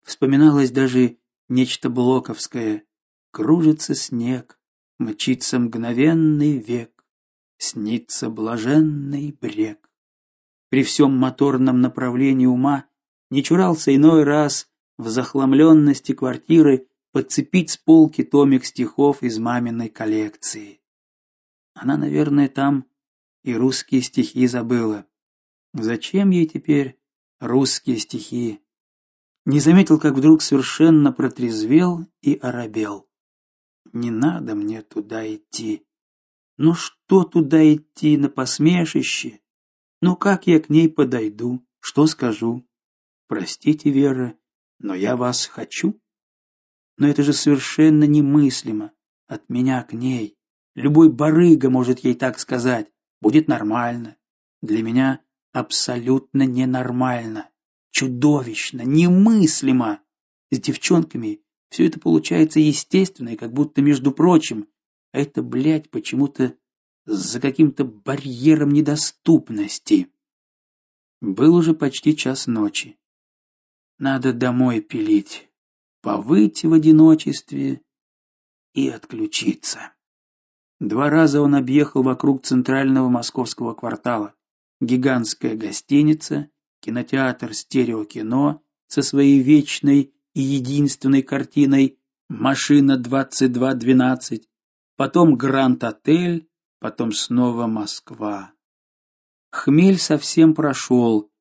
Вспоминалось даже нечто блоковское: кружится снег, мчится мгновенный век, снится блаженный брег. При всем моторном направлении ума не чурался иной раз в захламленности квартиры подцепить с полки томик стихов из маминой коллекции. Она, наверное, там и русские стихи забыла. Зачем ей теперь русские стихи? Не заметил, как вдруг совершенно протрезвел и оробел. Не надо мне туда идти. Ну что туда идти на посмешище? Ну как я к ней подойду? Что скажу? Простите, Вера, но я вас хочу. Но это же совершенно немыслимо от меня к ней. Любой барыга может ей так сказать. Будет нормально. Для меня абсолютно ненормально, чудовищно, немыслимо. С девчонками все это получается естественно и как будто между прочим. А это, блядь, почему-то за каким-то барьером недоступности. Был уже почти час ночи. Надо домой пилить, повыть в одиночестве и отключиться. Два раза он объехал вокруг центрального московского квартала. Гигантская гостиница, кинотеатр стереокино со своей вечной и единственной картиной Машина 2212, потом Гранд-отель, потом снова Москва. Хмель совсем прошел,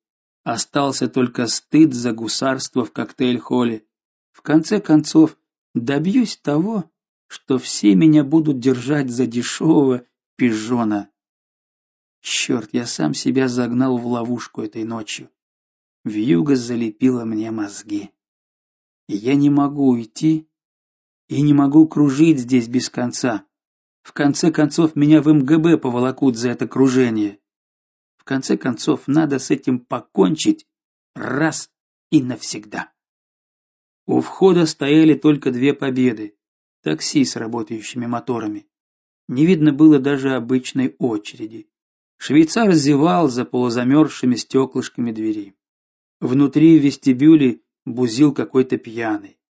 остался только стыд за гусарство в коктейль-холле. В конце концов, добьюсь того, что все меня будут держать за дешевого пижона. Черт, я сам себя загнал в ловушку этой ночью. Вьюга залепила мне мозги. Я не могу уйти и не могу кружить здесь без конца. В конце концов меня в МГБ поволокут за это кружение. Конце концов надо с этим покончить раз и навсегда. У входа стояли только две победы такси с работающими моторами. Не видно было даже обычной очереди. Швейцар зевал за полузамерзшими стеклышками двери. Внутри в вестибюле бузил какой-то пьяный.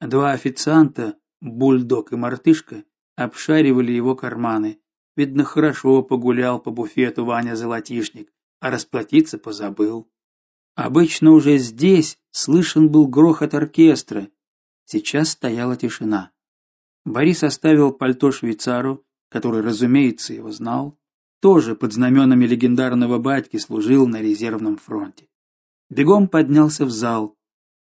Два официанта, бульдог и мартышка, обшаривали его карманы. Видно, хорошо погулял по буфету Ваня Золотишник, а расплатиться позабыл. Обычно уже здесь слышен был грохот оркестра. Сейчас стояла тишина. Борис оставил пальто швейцару, который, разумеется, его знал, тоже под знаменами легендарного батьки служил на резервном фронте. Бегом поднялся в зал.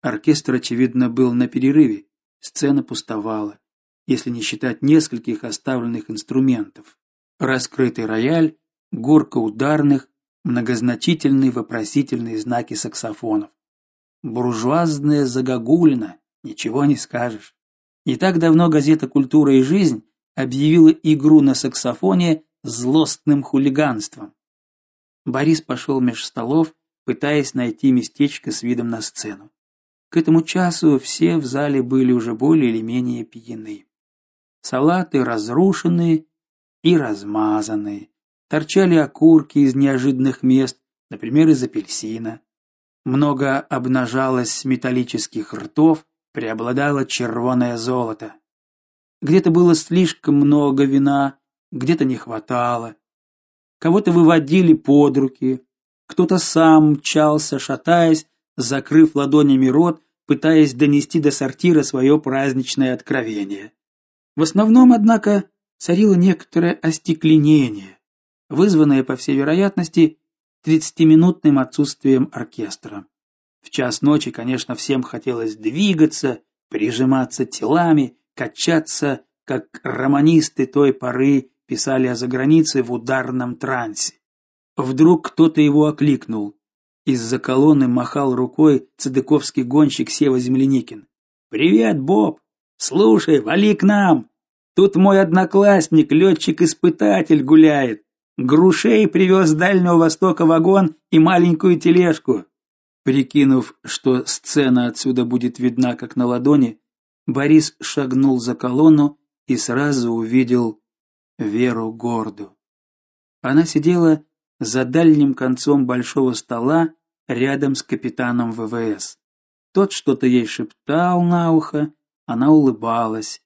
Оркестр очевидно был на перерыве. Сцена пустовала, если не считать нескольких оставленных инструментов. Раскрытый рояль, горка ударных, многозначительные вопросительные знаки саксофонов. Буржуазная загогулина, ничего не скажешь. Не так давно газета Культура и жизнь объявила игру на саксофоне злостным хулиганством. Борис пошел меж столов, пытаясь найти местечко с видом на сцену. К этому часу все в зале были уже более или менее пьяны. Салаты разрушены и размазаны. Торчали окурки из неожиданных мест, например, из апельсина. Много обнажалось металлических ртов, преобладало червоное золото. Где-то было слишком много вина, где-то не хватало. Кого-то выводили под руки, кто-то сам мчался, шатаясь, закрыв ладонями рот, пытаясь донести до сортира свое праздничное откровение. В основном, однако, царило некоторое остекленение, вызванное, по всей вероятности, тридцатиминутным отсутствием оркестра. В час ночи, конечно, всем хотелось двигаться, прижиматься телами, качаться, как романисты той поры писали о загранице в ударном трансе. Вдруг кто-то его окликнул. Из-за колонны махал рукой цыдыковский гонщик Сева Земляникин. Привет, Боб. Слушай, вали к нам. Тут мой одноклассник, летчик-испытатель гуляет. Грушей привез с Дальнего Востока вагон и маленькую тележку. Прикинув, что сцена отсюда будет видна как на ладони, Борис шагнул за колонну и сразу увидел Веру Горду. Она сидела за дальним концом большого стола рядом с капитаном ВВС. Тот что-то ей шептал на ухо, она улыбалась.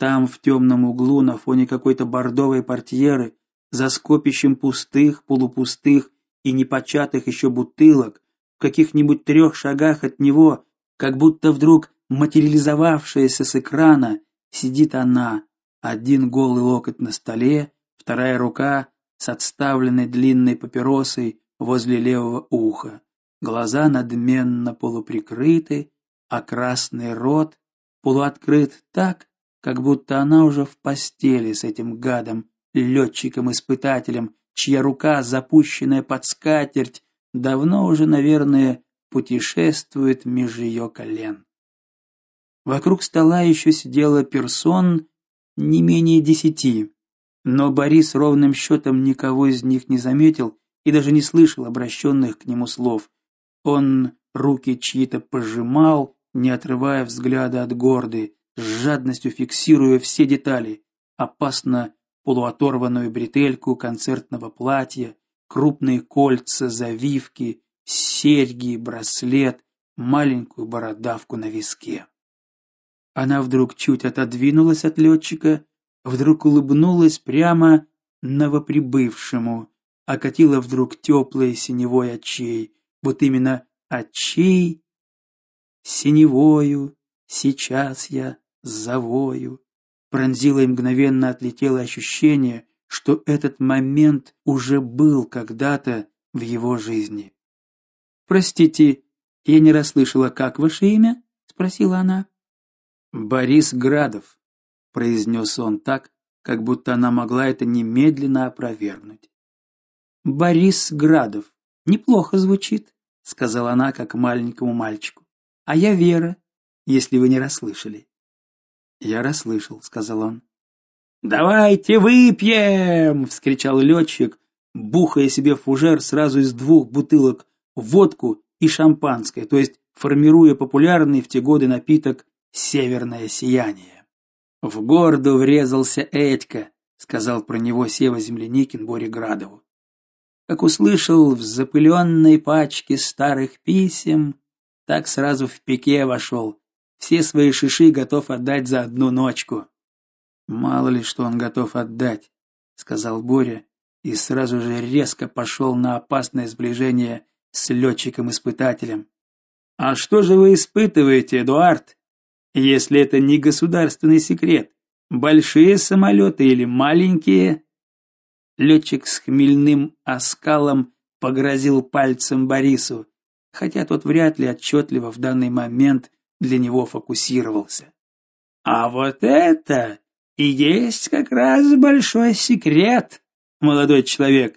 Там в темном углу на фоне какой-то бордовой портьеры, за скопищем пустых, полупустых и непочатых еще бутылок, в каких-нибудь трех шагах от него, как будто вдруг материализовавшаяся с экрана, сидит она, один голый локоть на столе, вторая рука с отставленной длинной папиросой возле левого уха. Глаза надменно полуприкрыты, а красный рот полуоткрыт так, как будто она уже в постели с этим гадом, летчиком-испытателем, чья рука, запущенная под скатерть, давно уже, наверное, путешествует меж ее колен. Вокруг стола еще сидела персон не менее десяти. Но Борис ровным счетом никого из них не заметил и даже не слышал обращенных к нему слов. Он руки чьи-то пожимал, не отрывая взгляда от горды, с жадностью фиксируя все детали, опасно полуоторванную бретельку концертного платья, крупные кольца, завивки, серьги, браслет, маленькую бородавку на виске. Она вдруг чуть отодвинулась от летчика вдруг улыбнулась прямо новоприбывшему, окатила вдруг теплой синевой очей, вот именно очей синевою сейчас я завою. Пронзило и мгновенно отлетело ощущение, что этот момент уже был когда-то в его жизни. Простите, я не расслышала, как ваше имя? спросила она. Борис Градов произнес он так, как будто она могла это немедленно опровергнуть. Борис Градов. Неплохо звучит, сказала она как маленькому мальчику. А я Вера, если вы не расслышали. Я расслышал, сказал он. Давайте выпьем, вскричал летчик, бухая себе в фужер сразу из двух бутылок водку и шампанское, то есть формируя популярный в те годы напиток Северное сияние. В горду врезался Этька, сказал про него Сева Земляникин Боре Градову. Как услышал в запыленной пачке старых писем, так сразу в пике вошел. Все свои шиши готов отдать за одну ночку. Мало ли что он готов отдать, сказал Боря и сразу же резко пошел на опасное сближение с летчиком-испытателем. А что же вы испытываете, Эдуард? если это не государственный секрет. Большие самолеты или маленькие? Летчик с хмельным оскалом погрозил пальцем Борису, хотя тот вряд ли отчетливо в данный момент для него фокусировался. А вот это и есть как раз большой секрет, молодой человек.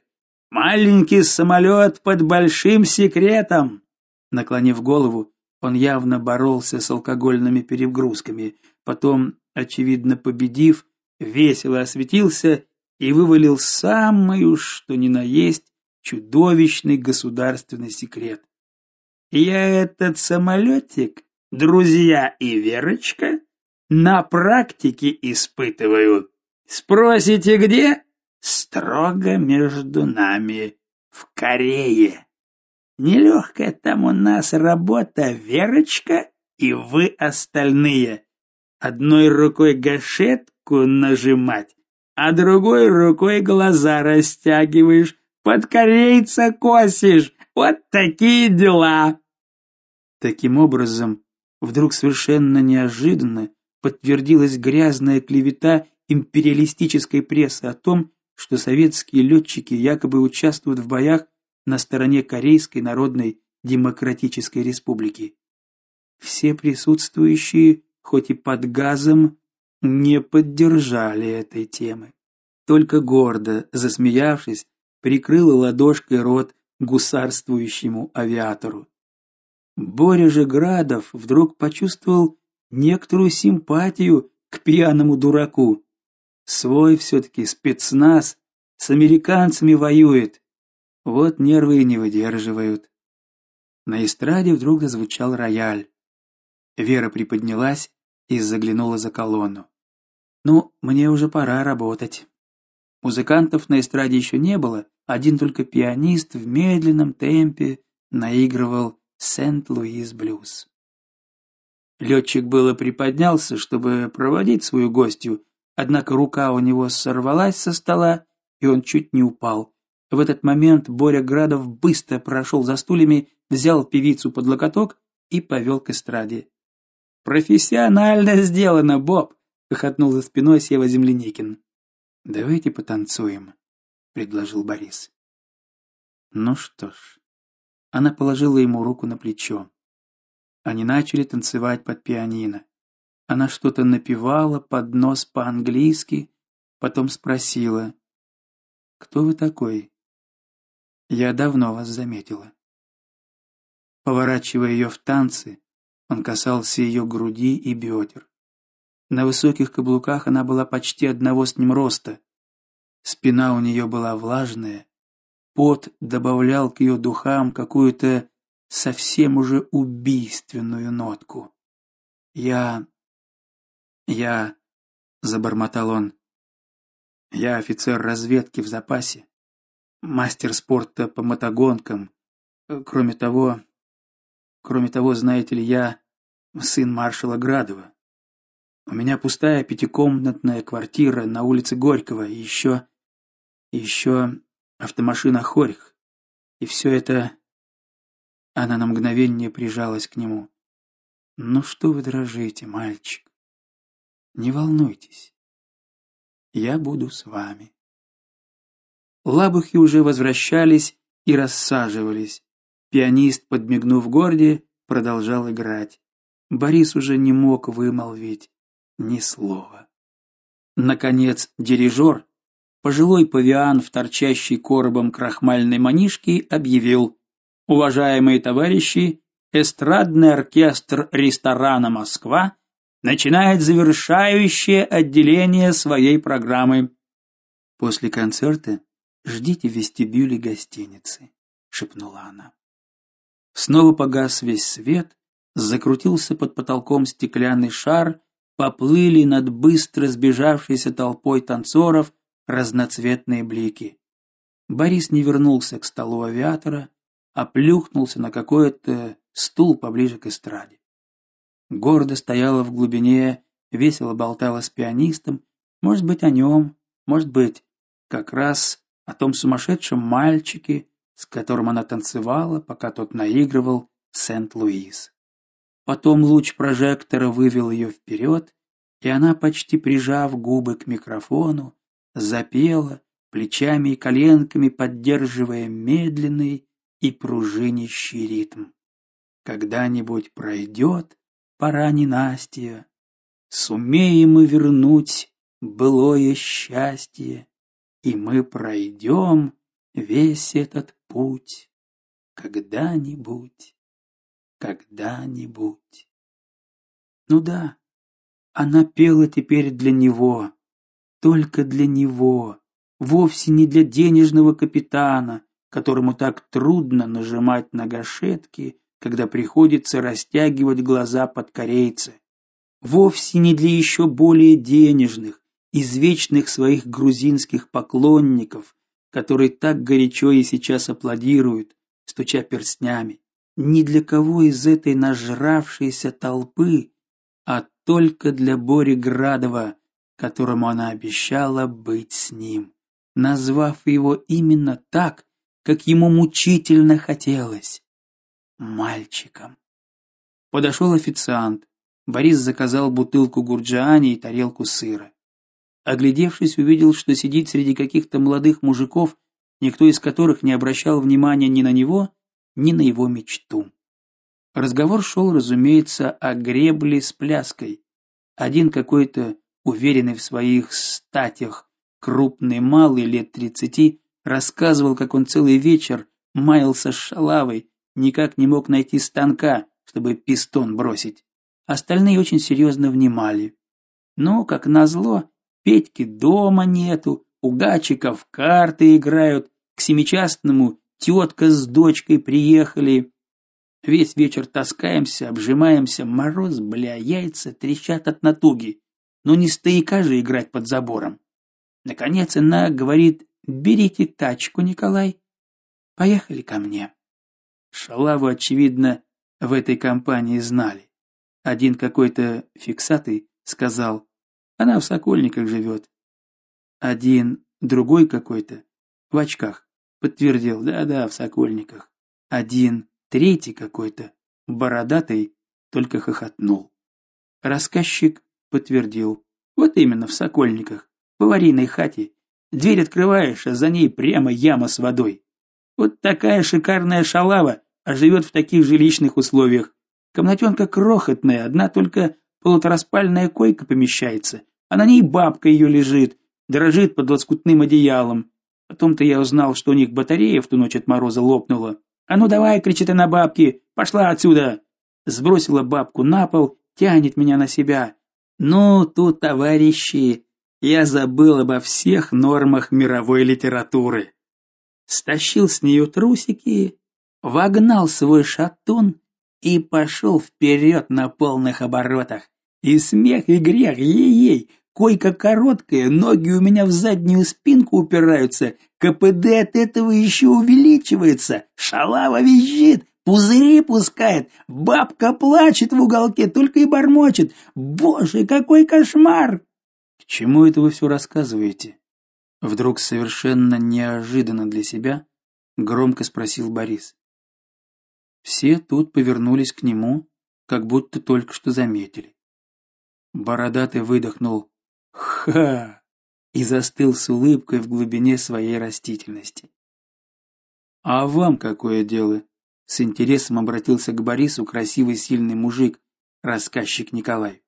Маленький самолет под большим секретом. Наклонив голову, он явно боролся с алкогольными перегрузками, потом, очевидно победив, весело осветился и вывалил самый что ни на есть чудовищный государственный секрет. Я этот самолетик, друзья и Верочка, на практике испытываю. Спросите, где? Строго между нами, в Корее. Нелегкая там у нас работа, Верочка и вы остальные. Одной рукой гашетку нажимать, а другой рукой глаза растягиваешь, под корейца косишь. Вот такие дела. Таким образом, вдруг совершенно неожиданно подтвердилась грязная клевета империалистической прессы о том, что советские летчики якобы участвуют в боях на стороне Корейской Народной Демократической Республики. Все присутствующие, хоть и под газом, не поддержали этой темы. Только гордо, засмеявшись, прикрыла ладошкой рот гусарствующему авиатору. Боря же Градов вдруг почувствовал некоторую симпатию к пьяному дураку. Свой все таки спецназ с американцами воюет. Вот нервы не выдерживают. На эстраде вдруг зазвучал рояль. Вера приподнялась и заглянула за колонну. Ну, мне уже пора работать. Музыкантов на эстраде еще не было, один только пианист в медленном темпе наигрывал Сент-Луис блюз. Летчик было приподнялся, чтобы проводить свою гостью, однако рука у него сорвалась со стола, и он чуть не упал. В этот момент Боря Градов быстро прошел за стульями, взял певицу под локоток и повел к эстраде. Профессионально сделано, Боб, хохотнул за спиной Сева Земляникин. Давайте потанцуем, предложил Борис. Ну что ж. Она положила ему руку на плечо. Они начали танцевать под пианино. Она что-то напевала под нос по-английски, потом спросила: "Кто вы такой?" "Я давно вас заметила". Поворачивая ее в танцы, он касался ее груди и бедер. На высоких каблуках она была почти одного с ним роста. Спина у нее была влажная, пот добавлял к ее духам какую-то совсем уже убийственную нотку. Я я забормотал он. Я офицер разведки в запасе, мастер спорта по мотогонкам. Кроме того, кроме того, знаете ли, я сын маршала Градова. У меня пустая пятикомнатная квартира на улице Горького и еще еще автомашина Хорих. И все это она на мгновение прижалась к нему. Ну что вы дрожите, мальчик? Не волнуйтесь. Я буду с вами. Лабухи уже возвращались и рассаживались. Пианист, подмигнув Горде, продолжал играть. Борис уже не мог вымолвить ни слова. Наконец, дирижер, пожилой павиан в торчащей коробом крахмальной манишке, объявил: Уважаемые товарищи, эстрадный оркестр ресторана Москва начинает завершающее отделение своей программы. После концерта ждите в вестибюле гостиницы, шепнула она. Снова погас весь свет, закрутился под потолком стеклянный шар, поплыли над быстро сбежавшейся толпой танцоров разноцветные блики. Борис не вернулся к столу авиатора, а плюхнулся на какой-то стул поближе к эстраде. Гордо стояла в глубине, весело болтала с пианистом, может быть, о нем, может быть, как раз о том сумасшедшем мальчике, с которым она танцевала, пока тот наигрывал Сент-Луис. Потом луч прожектора вывел ее вперед, и она, почти прижав губы к микрофону, запела, плечами и коленками поддерживая медленный и пружинящий ритм. Когда-нибудь пройдет пора ненастья, сумеем мы вернуть былое счастье, и мы пройдем весь этот путь когда-нибудь, когда-нибудь. Ну да, она пела теперь для него, только для него, вовсе не для денежного капитана, которому так трудно нажимать на гашетки, когда приходится растягивать глаза под корейцы. Вовсе не для еще более денежных, извечных своих грузинских поклонников, которые так горячо и сейчас аплодируют, стуча перстнями. Ни для кого из этой нажравшейся толпы, а только для Бори Градова, которому она обещала быть с ним, назвав его именно так, как ему мучительно хотелось мальчиком. Подошел официант. Борис заказал бутылку гурджани и тарелку сыра. Оглядевшись, увидел, что сидит среди каких-то молодых мужиков, никто из которых не обращал внимания ни на него, ни на его мечту. Разговор шел, разумеется, о гребле с пляской. Один какой-то уверенный в своих статях, крупный малый лет тридцати, рассказывал, как он целый вечер маялся с шалавой, никак не мог найти станка, чтобы пистон бросить. Остальные очень серьезно внимали. Но, как назло, Петьки дома нету, у гачиков карты играют, к семичастному тетка с дочкой приехали. Весь вечер таскаемся, обжимаемся, мороз, бля, яйца трещат от натуги. Но не стояка же играть под забором. Наконец она говорит: "Берите тачку, Николай. Поехали ко мне". Шалаву очевидно в этой компании знали. Один какой-то фиксатый сказал: "Она в Сокольниках живет». Один другой какой-то в очках подтвердил: "Да-да, в Сокольниках". Один третий какой-то бородатый только хохотнул. Рассказчик подтвердил: "Вот именно в Сокольниках, в аварийной хате. Дверь открываешь, а за ней прямо яма с водой. Вот такая шикарная шалава, а живет в таких жилищных условиях. Комнатенка крохотная, одна только полутораспальная койка помещается, а на ней бабка ее лежит, дрожит под лоскутным одеялом. Потом-то я узнал, что у них батарея в ту ночь от мороза лопнула. А ну давай, кричит она бабке, пошла отсюда. Сбросила бабку на пол, тянет меня на себя. Ну, тут, товарищи, я забыл обо всех нормах мировой литературы. Стащил с нее трусики, вогнал свой шатун и пошел вперед на полных оборотах. И смех, и грех, ей-ей, койка короткая, ноги у меня в заднюю спинку упираются, КПД от этого еще увеличивается, шалава визжит, пузыри пускает, бабка плачет в уголке, только и бормочет. Боже, какой кошмар! К чему это вы все рассказываете? Вдруг совершенно неожиданно для себя громко спросил Борис. Все тут повернулись к нему, как будто только что заметили. Бородатый выдохнул «Ха!» и застыл с улыбкой в глубине своей растительности. «А вам какое дело?» С интересом обратился к Борису красивый сильный мужик, рассказчик Николай.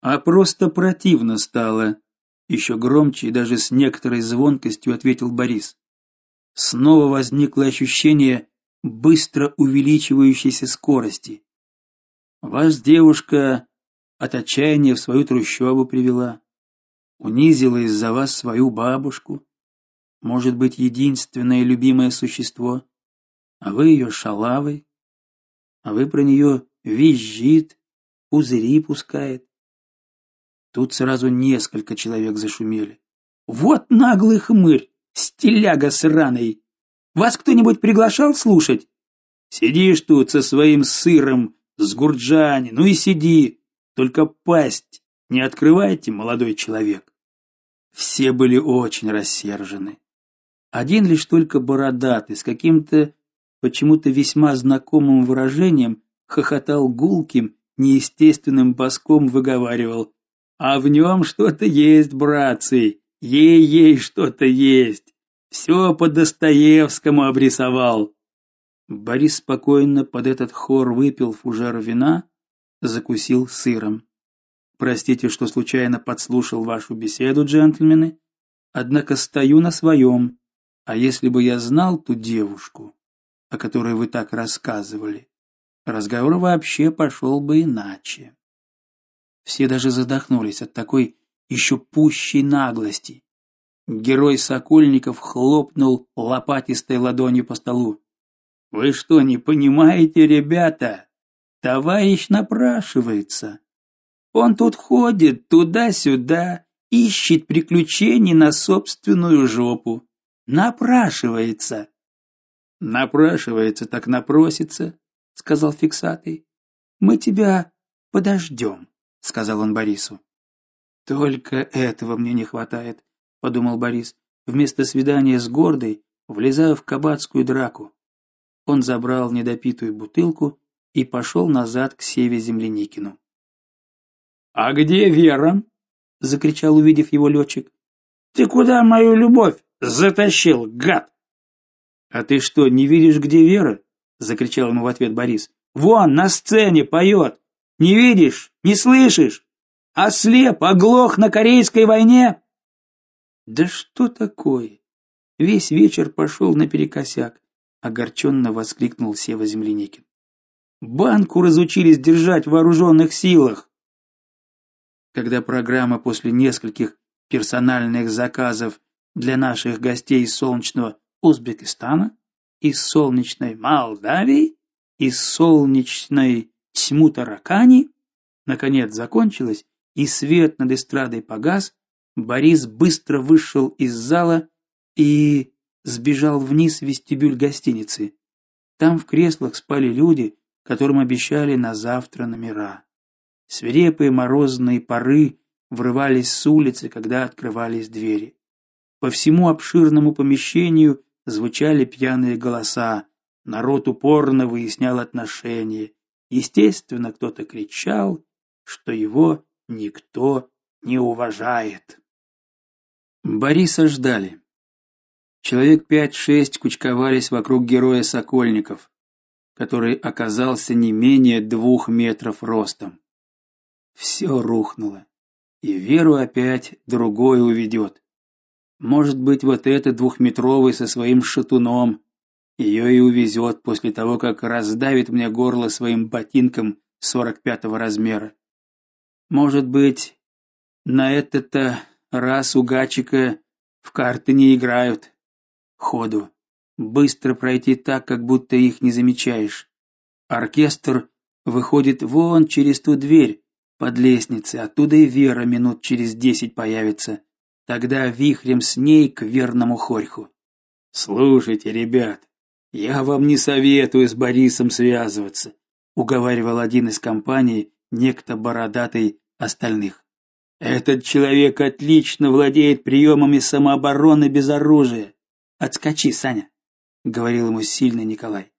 «А просто противно стало!» Еще громче и даже с некоторой звонкостью ответил Борис. Снова возникло ощущение быстро увеличивающейся скорости. Вас девушка от отчаяния в свою трущобу привела, унизила из-за вас свою бабушку, может быть, единственное любимое существо, а вы ее шалавой, а вы про нее визжит, пузыри пускает. Тут сразу несколько человек зашумели. Вот наглый хмырь, стиляга сраный, вас кто-нибудь приглашал слушать? Сидишь тут со своим сыром с гурджани, ну и сиди, только пасть не открывайте, молодой человек. Все были очень рассержены. Один лишь только бородатый с каким-то почему-то весьма знакомым выражением хохотал гулким, неестественным баском выговаривал: "А в нем что-то есть, братцы. Ей-ей что-то есть. Все по Достоевскому обрисовал. Борис спокойно под этот хор выпил фужер вина, закусил сыром. Простите, что случайно подслушал вашу беседу, джентльмены, однако стою на своем. А если бы я знал ту девушку, о которой вы так рассказывали, разговор вообще пошел бы иначе. Все даже задохнулись от такой еще пущей наглости. Герой Сокольников хлопнул лопатистой ладонью по столу. Вы что, не понимаете, ребята? Товарищ напрашивается. Он тут ходит туда-сюда, ищет приключений на собственную жопу. Напрашивается. Напрашивается, так напросится, сказал фиксатый. Мы тебя подождем», — сказал он Борису. Только этого мне не хватает, подумал Борис. Вместо свидания с гордой влезаю в кабацкую драку. Он забрал недопитую бутылку и пошел назад к Севе Земляникину. А где Вера? закричал, увидев его летчик. Ты куда мою любовь затащил, гад? А ты что, не видишь, где Вера? закричал ему в ответ Борис. Вон на сцене поет. Не видишь, не слышишь? Ослеп, оглох на корейской войне. Да что такое? Весь вечер пошел наперекосяк, огорченно воскликнул Сева Земляникин. Банку разучились держать в вооруженных силах. Когда программа после нескольких персональных заказов для наших гостей из солнечного Узбекистана, из солнечной Молдавии, из солнечной Тьму-Таракани наконец закончилась, и свет над эстрадой погас, Борис быстро вышел из зала и сбежал вниз в вестибюль гостиницы. Там в креслах спали люди, которым обещали на завтра номера. Свирепые морозные поры врывались с улицы, когда открывались двери. По всему обширному помещению звучали пьяные голоса. Народ упорно выяснял отношения. Естественно, кто-то кричал, что его никто не уважает. Бориса ждали. Человек пять-шесть кучковались вокруг героя Сокольников, который оказался не менее двух метров ростом. Все рухнуло, и Веру опять другой уведет. Может быть, вот этот двухметровый со своим шатуном ее и увезет после того, как раздавит мне горло своим ботинком сорок пятого размера. Может быть, на этот-то раз у Гачика в карты не играют. Ходу. Быстро пройти так, как будто их не замечаешь. Оркестр выходит вон через ту дверь под лестницей, оттуда и Вера минут через десять появится. Тогда вихрем с ней к верному хорьху. Слушайте, ребят, я вам не советую с Борисом связываться, уговаривал один из компаний, некто бородатый остальных. Этот человек отлично владеет приемами самообороны без оружия. Отскочи, Саня, говорил ему сильный Николай.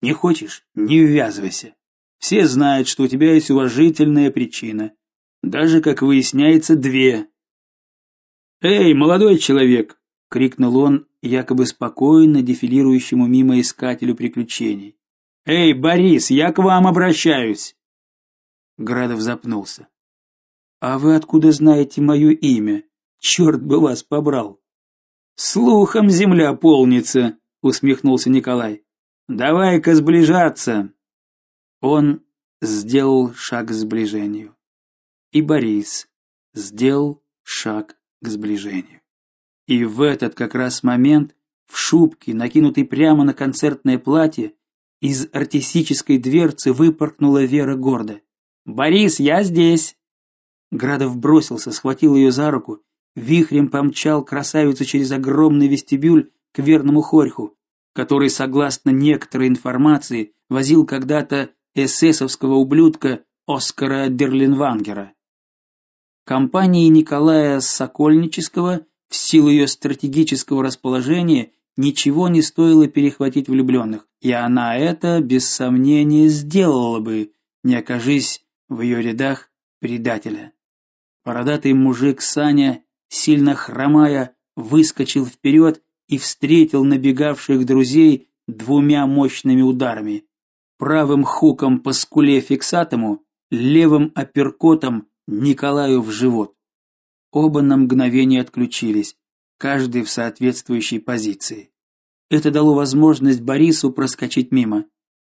Не хочешь не ввязывайся. Все знают, что у тебя есть уважительная причина, даже как выясняется, две. Эй, молодой человек, крикнул он якобы спокойно дефилирующему мимо искателю приключений. Эй, Борис, я к вам обращаюсь. Градов запнулся. А вы откуда знаете мое имя? Черт бы вас побрал. Слухом земля полнится, усмехнулся Николай. Давай-ка сближаться. Он сделал шаг к сближению. И Борис сделал шаг к сближению. И в этот как раз момент в шубке, накинутой прямо на концертное платье, из артистической дверцы выпорхнула Вера гордо. "Борис, я здесь". Градов бросился, схватил ее за руку, вихрем помчал красавицу через огромный вестибюль к верному хорьху, который, согласно некоторой информации, возил когда-то эсэсовского ублюдка Оскара Дерлинвангера. Компании Николая Сокольнического в силу ее стратегического расположения ничего не стоило перехватить влюбленных, и она это без сомнения сделала бы, не окажись в ее рядах предателя. Бородатый мужик Саня, сильно хромая, выскочил вперед и встретил набегавших друзей двумя мощными ударами: правым хуком по скуле фиксатому, левым апперкотом Николаю в живот. Оба на мгновение отключились, каждый в соответствующей позиции. Это дало возможность Борису проскочить мимо.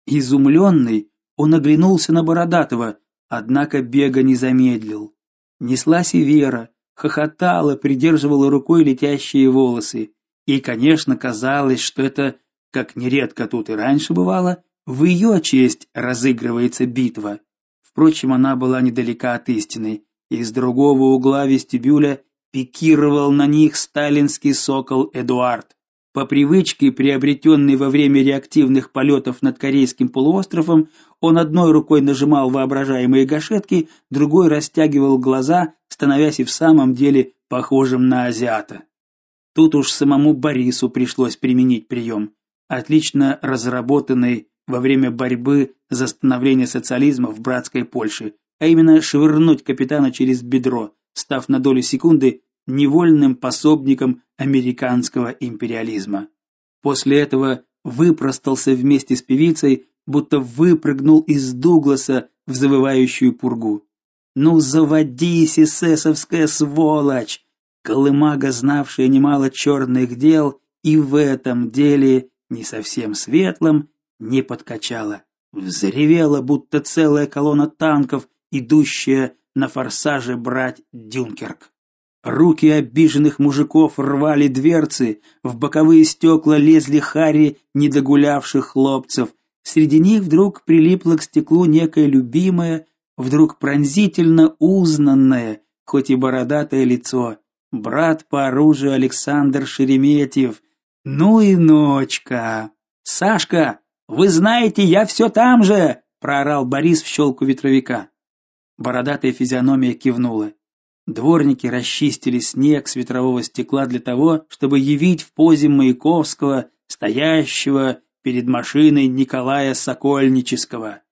Изумленный, он оглянулся на Бородатого, однако бега не замедлил. Неслась и Вера, хохотала, придерживала рукой летящие волосы. И, конечно, казалось, что это, как нередко тут и раньше бывало, в ее честь разыгрывается битва. Впрочем, она была недалека от истины. Из другого угла вестибюля пикировал на них сталинский сокол Эдуард. По привычке, приобретенной во время реактивных полетов над корейским полуостровом, он одной рукой нажимал воображаемые гашетки, другой растягивал глаза, становясь и в самом деле похожим на азиата. Тут уж самому Борису пришлось применить прием, отлично разработанный во время борьбы за становление социализма в братской Польше, а именно швырнуть капитана через бедро, став на долю секунды невольным пособником американского империализма. После этого выпростался вместе с певицей, будто выпрыгнул из Дугласа в завывающую пургу. Ну заводись, эсэсовская сволочь, колымага, знавшая немало черных дел, и в этом деле не совсем светлом, не подкачала. Взревела, будто целая колонна танков, идущая на форсаже брать Дюнкерк. Руки обиженных мужиков рвали дверцы, в боковые стекла лезли хари недогулявших хлопцев. Среди них вдруг прилипло к стеклу некое любимое, вдруг пронзительно узнанное, хоть и бородатое лицо. Брат по оружию Александр Шереметьев. Ну и ночка. Сашка, вы знаете, я все там же, проорал Борис в щелку ветровика. Бородатая физиономия кивнула. Дворники расчистили снег с ветрового стекла для того, чтобы явить в позе Маяковского, стоящего перед машиной Николая Сокольнического.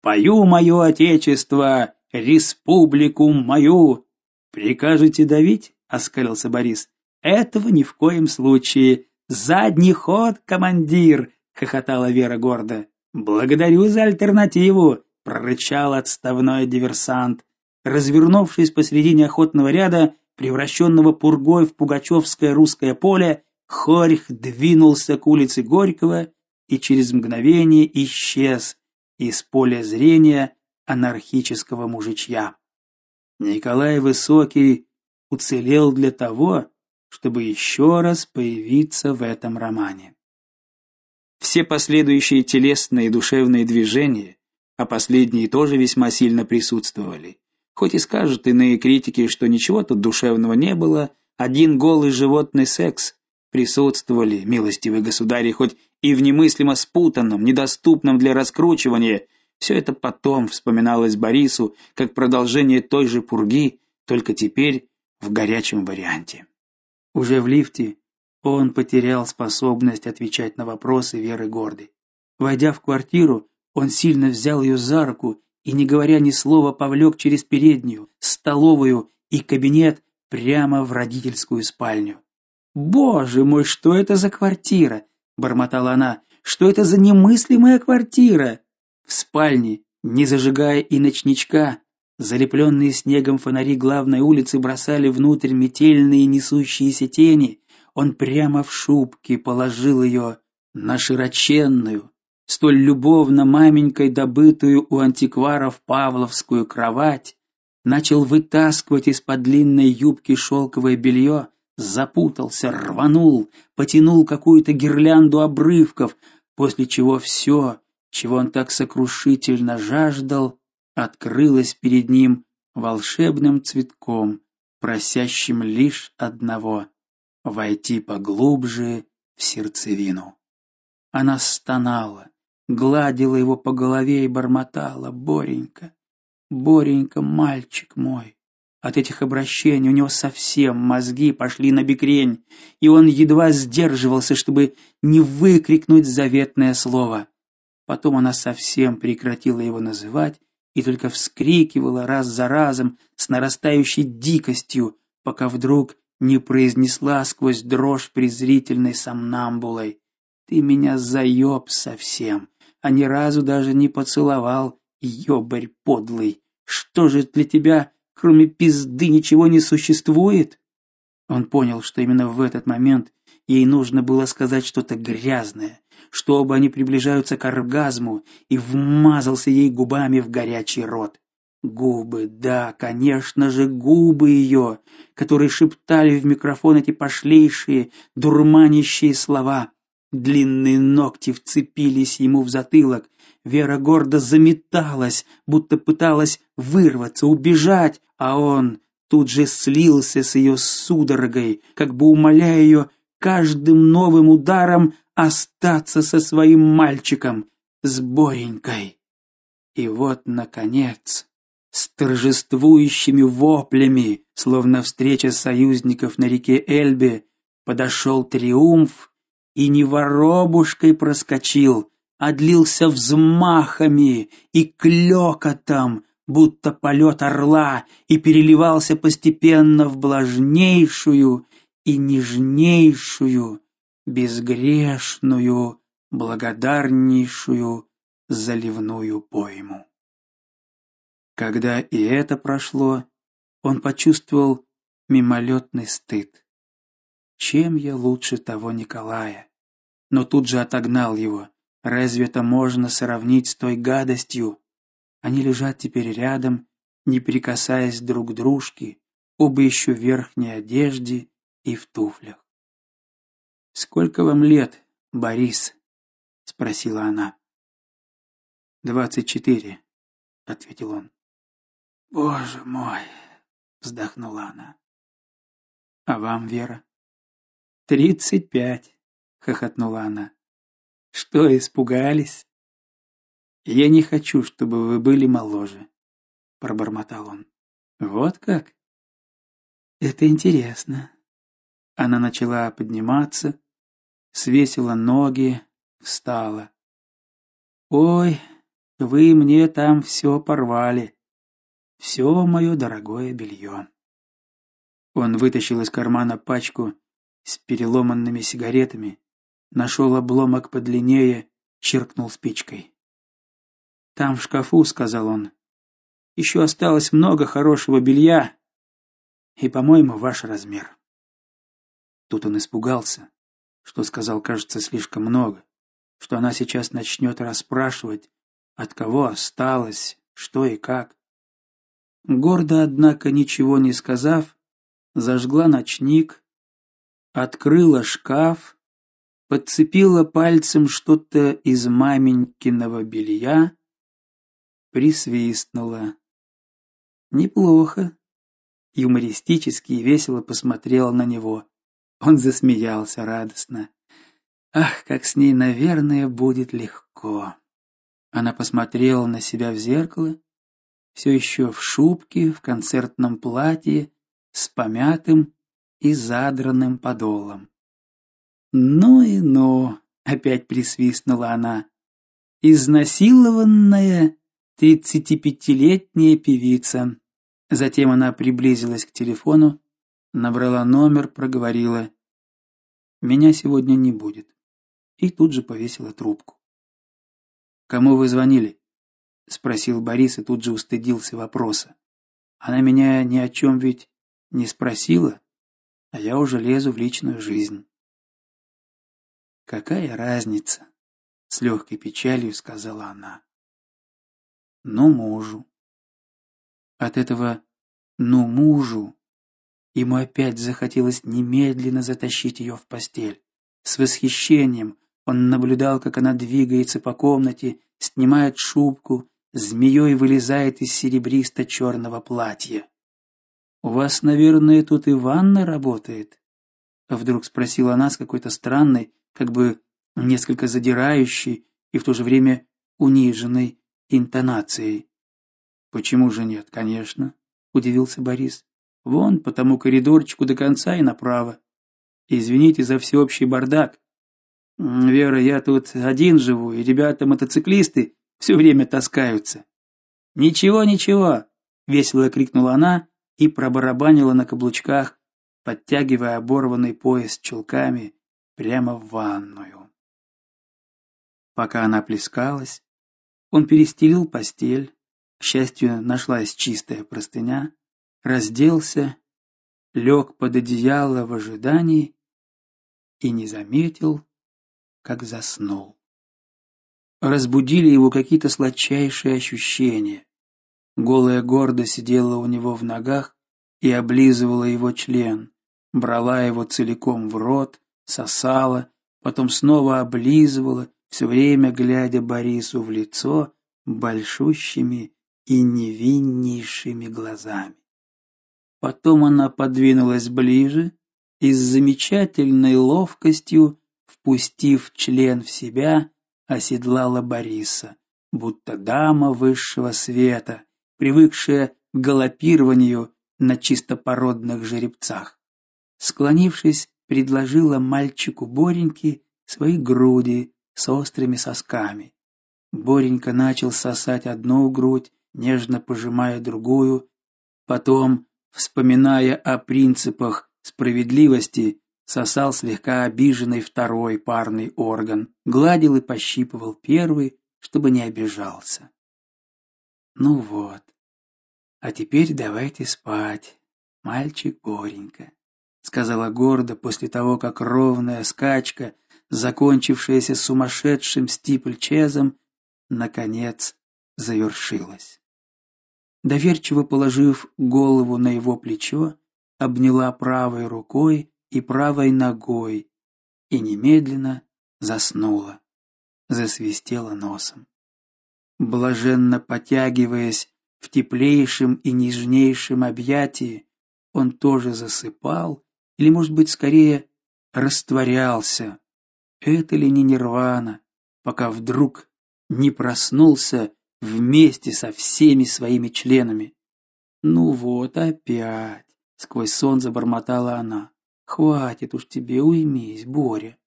Пою мое отечество, республику мою. Прикажете давить? оскалился Борис. Этого ни в коем случае. Задний ход, командир, хохотала Вера гордо. Благодарю за альтернативу, прорычал отставной диверсант развернувшись посредине охотного ряда, превращенного пургой в пугачевское русское поле, Хорьх двинулся к улице Горького и через мгновение исчез из поля зрения анархического мужичья. Николай Высокий уцелел для того, чтобы еще раз появиться в этом романе. Все последующие телесные и душевные движения, а последние тоже весьма сильно присутствовали, Хоть и скажут иные критики, что ничего тут душевного не было, один голый животный секс. Присутствовали, милостивые государи, хоть и в немыслимо спутанном, недоступном для раскручивания, все это потом вспоминалось Борису как продолжение той же пурги, только теперь в горячем варианте. Уже в лифте он потерял способность отвечать на вопросы Веры Горды. Войдя в квартиру, он сильно взял ее за руку и, не говоря ни слова, повлек через переднюю, столовую и кабинет прямо в родительскую спальню. Боже мой, что это за квартира, бормотала она. Что это за немыслимая квартира? В спальне, не зажигая и ночничка, залепленные снегом фонари главной улицы бросали внутрь метельные несущиеся тени. Он прямо в шубке положил ее на широченную, столь любовно маменькой добытую у антикваров Павловскую кровать, начал вытаскивать из-под длинной юбки шелковое белье, запутался, рванул, потянул какую-то гирлянду обрывков, после чего все, чего он так сокрушительно жаждал, открылось перед ним волшебным цветком, просящим лишь одного войти поглубже в сердцевину. Она стонала, гладила его по голове и бормотала: "Боренька, Боренька, мальчик мой". От этих обращений у него совсем мозги пошли на бекрень, и он едва сдерживался, чтобы не выкрикнуть заветное слово. Потом она совсем прекратила его называть и только вскрикивала раз за разом с нарастающей дикостью, пока вдруг не произнесла сквозь дрожь презрительной сомнамбулой: "Ты меня заеб совсем а ни разу даже не поцеловал, ёбарь подлый. Что же для тебя, кроме пизды, ничего не существует? Он понял, что именно в этот момент ей нужно было сказать что-то грязное, что оба они приближаются к оргазму, и вмазался ей губами в горячий рот. Губы, да, конечно же, губы ее, которые шептали в микрофон эти пошлейшие, дурманящие слова. Длинные ногти вцепились ему в затылок. Вера гордо заметалась, будто пыталась вырваться, убежать, а он тут же слился с ее судорогой, как бы умоляя ее каждым новым ударом остаться со своим мальчиком, с Боренькой. И вот наконец с торжествующими воплями, словно встреча союзников на реке Эльбе, подошел триумф и не воробушкой проскочил, а длился взмахами и клёкотом, будто полет орла, и переливался постепенно в блажнейшую и нежнейшую, безгрешную, благодарнейшую заливную пойму. Когда и это прошло, он почувствовал мимолетный стыд. Чем я лучше того Николая? Но тут же отогнал его. Разве это можно сравнить с той гадостью? Они лежат теперь рядом, не прикасаясь друг к дружке, оба еще в верхней одежде и в туфлях. Сколько вам лет, Борис? спросила она. «Двадцать четыре», — ответил он. Боже мой, вздохнула она. А вам, Вера? Тридцать пять, хохотнула она. Что, испугались? Я не хочу, чтобы вы были моложе, пробормотал он. Вот как? Это интересно. Она начала подниматься, свесила ноги, встала. Ой, вы мне там все порвали все мое дорогое белье. Он вытащил из кармана пачку с переломанными сигаретами, нашел обломок подлиннее, чиркнул спичкой. Там в шкафу, сказал он. еще осталось много хорошего белья, и, по-моему, ваш размер. Тут он испугался, что сказал, кажется, слишком много, что она сейчас начнет расспрашивать, от кого осталось, что и как. Гордо, однако, ничего не сказав, зажгла ночник, открыла шкаф, подцепила пальцем что-то из маменькиного белья, присвистнула. Неплохо. Юмористически и весело посмотрела на него. Он засмеялся радостно. Ах, как с ней, наверное, будет легко. Она посмотрела на себя в зеркало все еще в шубке, в концертном платье, с помятым и задранным подолом. «Ну и ну!» — опять присвистнула она. «Изнасилованная тридцатипятилетняя певица». Затем она приблизилась к телефону, набрала номер, проговорила. «Меня сегодня не будет». И тут же повесила трубку. «Кому вы звонили?» Спросил Борис и тут же устыдился вопроса. Она меня ни о чем ведь не спросила, а я уже лезу в личную жизнь. Какая разница? с легкой печалью сказала она. Ну, мужу. От этого ну мужу ему опять захотелось немедленно затащить ее в постель. С восхищением он наблюдал, как она двигается по комнате, снимает шубку, змеей вылезает из серебристо черного платья. У вас, наверное, тут и ванна работает? вдруг спросила она с какой-то странной, как бы несколько задирающей и в то же время униженной интонацией. Почему же нет, конечно, удивился Борис. Вон по тому коридорчику до конца и направо. Извините за всеобщий бардак. Вера, я тут один живу, и ребята-мотоциклисты все время таскаются. Ничего, ничего, весело крикнула она и пробарабанила на каблучках, подтягивая оборванный пояс чулками прямо в ванную. Пока она плескалась, он перестелил постель, к счастью, нашлась чистая простыня, разделся, лег под одеяло в ожидании и не заметил, как заснул разбудили его какие-то сладчайшие ощущения. Голая гордо сидела у него в ногах и облизывала его член, брала его целиком в рот, сосала, потом снова облизывала, все время глядя Борису в лицо большущими и невиннейшими глазами. Потом она подвинулась ближе и с замечательной ловкостью, впустив член в себя, оседлала Бориса, будто дама высшего света, привыкшая к галопированию на чистопородных жеребцах. Склонившись, предложила мальчику Бореньке свои груди с острыми сосками. Боренька начал сосать одну грудь, нежно пожимая другую, потом, вспоминая о принципах справедливости, сосал слегка обиженный второй парный орган, гладил и пощипывал первый, чтобы не обижался. Ну вот. А теперь давайте спать, мальчик Боренька, сказала гордо после того, как ровная скачка, закончившаяся сумасшедшим стипльчезом, наконец завершилась. Доверчиво положив голову на его плечо, обняла правой рукой и правой ногой и немедленно заснула, засвистела носом. Блаженно потягиваясь в теплейшем и нежнейшем объятии, он тоже засыпал, или, может быть, скорее растворялся. Это ли не нирвана, пока вдруг не проснулся вместе со всеми своими членами. Ну вот опять, сквозь сон забормотала она. Хватит уж тебе, уймись, Боря.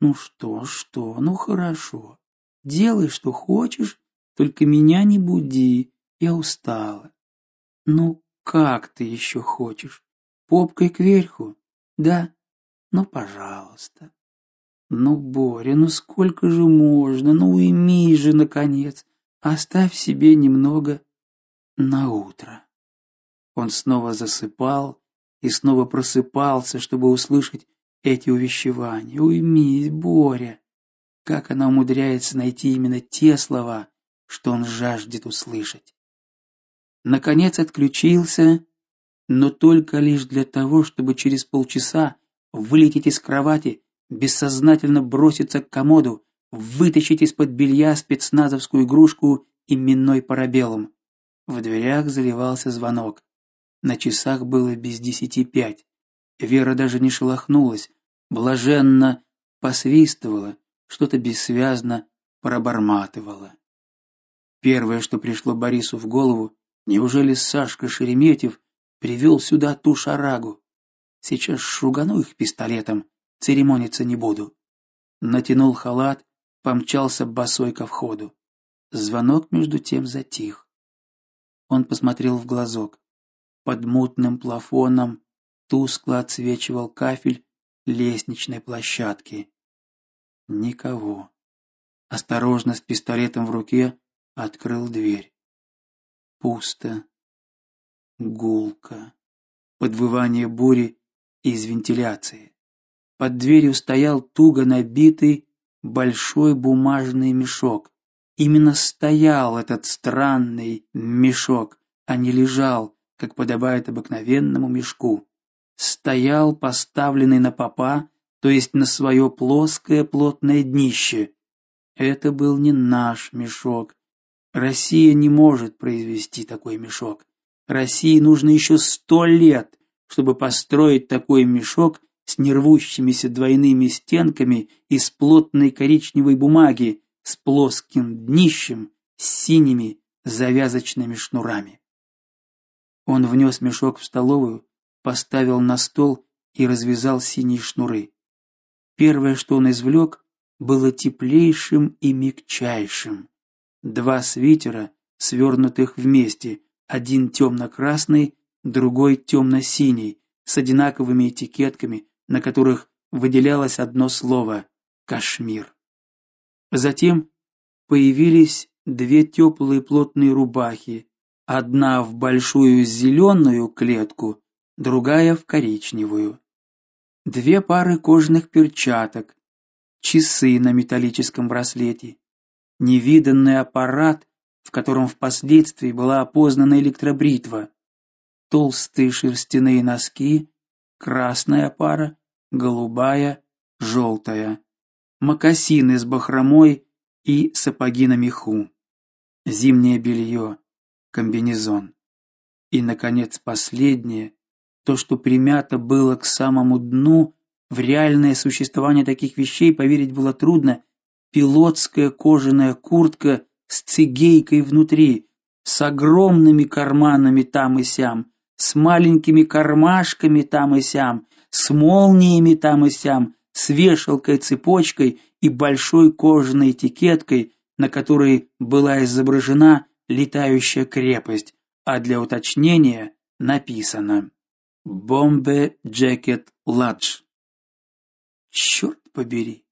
Ну что, что? Ну хорошо. Делай, что хочешь, только меня не буди. Я устала. Ну как ты еще хочешь? Попкой кверху? Да? Ну, пожалуйста. Ну, Боря, ну сколько же можно? Ну уймись же наконец. Оставь себе немного на утро. Он снова засыпал, и снова просыпался, чтобы услышать эти увещевания. Уймись, Боря. Как она умудряется найти именно те слова, что он жаждет услышать. Наконец отключился, но только лишь для того, чтобы через полчаса вылететь из кровати, бессознательно броситься к комоду, вытащить из-под белья спецназовскую игрушку именной парабеллум. В дверях заливался звонок. На часах было без десяти пять. Вера даже не шелохнулась, блаженно посвистывала, что-то бессвязно пробормотывала. Первое, что пришло Борису в голову, неужели Сашка Шереметьев привел сюда ту шарагу? Сейчас шугану их пистолетом, церемониться не буду. Натянул халат, помчался босой ко входу. Звонок между тем затих. Он посмотрел в глазок. Под мутным плафоном тускло отсвечивал кафель лестничной площадки. Никого. Осторожно с пистолетом в руке открыл дверь. Пусто. Гулко. Подвывание бури из вентиляции. Под дверью стоял туго набитый большой бумажный мешок. Именно стоял этот странный мешок, а не лежал, как подобает обыкновенному мешку. Стоял поставленный на попа, то есть на свое плоское плотное днище. Это был не наш мешок. Россия не может произвести такой мешок. России нужно еще сто лет, чтобы построить такой мешок с нервущимися двойными стенками из плотной коричневой бумаги, с плоским днищем, с синими завязочными шнурами. Он внес мешок в столовую, поставил на стол и развязал синие шнуры. Первое, что он извлек, было теплейшим и мягчайшим. Два свитера, свернутых вместе, один темно-красный, другой темно-синий, с одинаковыми этикетками, на которых выделялось одно слово кашмир. Затем появились две теплые плотные рубахи, Одна в большую зеленую клетку, другая в коричневую. Две пары кожаных перчаток, часы на металлическом браслете, невиданный аппарат в котором впоследствии была опознана электробритва, толстые шерстяные носки, красная пара, голубая, желтая, мокасины с бахромой и сапоги на меху, зимнее белье, комбинезон. И наконец последнее, то, что примято было к самому дну, в реальное существование таких вещей поверить было трудно. Пилотская кожаная куртка с цигейкой внутри, с огромными карманами там и сям, с маленькими кармашками там и сям, с молниями там и сям, с вешалкой, цепочкой и большой кожаной этикеткой, на которой была изображена летающая крепость, а для уточнения написано «Бомбе Джекет Ладж». Черт побери!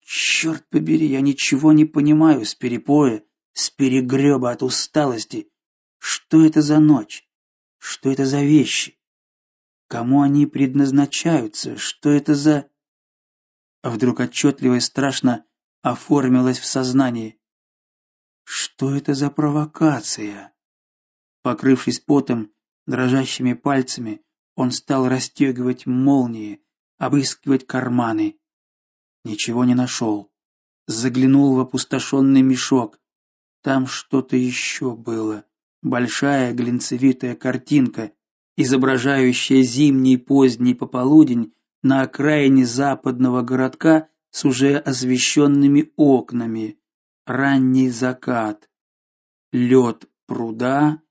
Черт побери, я ничего не понимаю с перепоя, с перегреба от усталости. Что это за ночь? Что это за вещи? Кому они предназначаются? Что это за... А вдруг отчетливо и страшно оформилось в сознании. Что это за провокация? Покрывшись потом, дрожащими пальцами, он стал расстегивать молнии, обыскивать карманы. Ничего не нашел. Заглянул в опустошенный мешок. Там что-то еще было. Большая глинцевитая картинка, изображающая зимний поздний пополудень на окраине западного городка с уже освещенными окнами. Ранний закат. Лед пруда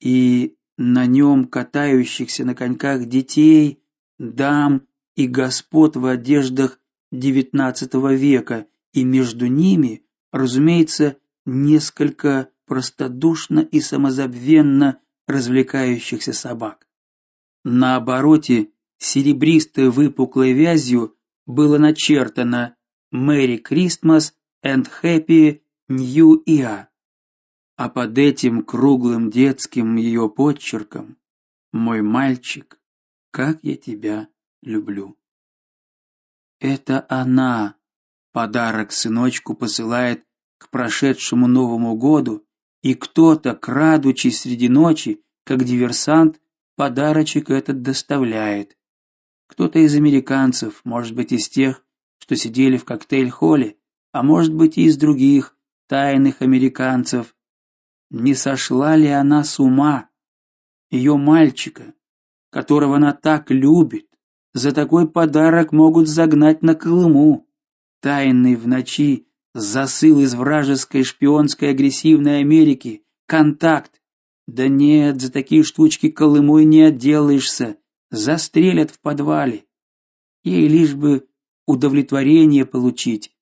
и на нем катающихся на коньках детей, дам и господ в одеждах XIX века, и между ними, разумеется, несколько простодушно и самозабвенно развлекающихся собак. На обороте серебристой выпуклой вязью было начертано «Merry Christmas and Happy New Year», а под этим круглым детским ее подчерком «Мой мальчик, как я тебя люблю. Это она подарок сыночку посылает к прошедшему Новому году, и кто-то, крадучись среди ночи, как диверсант, подарочек этот доставляет. Кто-то из американцев, может быть, из тех, что сидели в коктейль-холле, а может быть, и из других тайных американцев. Не сошла ли она с ума? Ее мальчика, которого она так любит, за такой подарок могут загнать на Колыму. Тайный в ночи засыл из вражеской шпионской агрессивной Америки, контакт. Да нет, за такие штучки Колымой не отделаешься, застрелят в подвале. Ей лишь бы удовлетворение получить.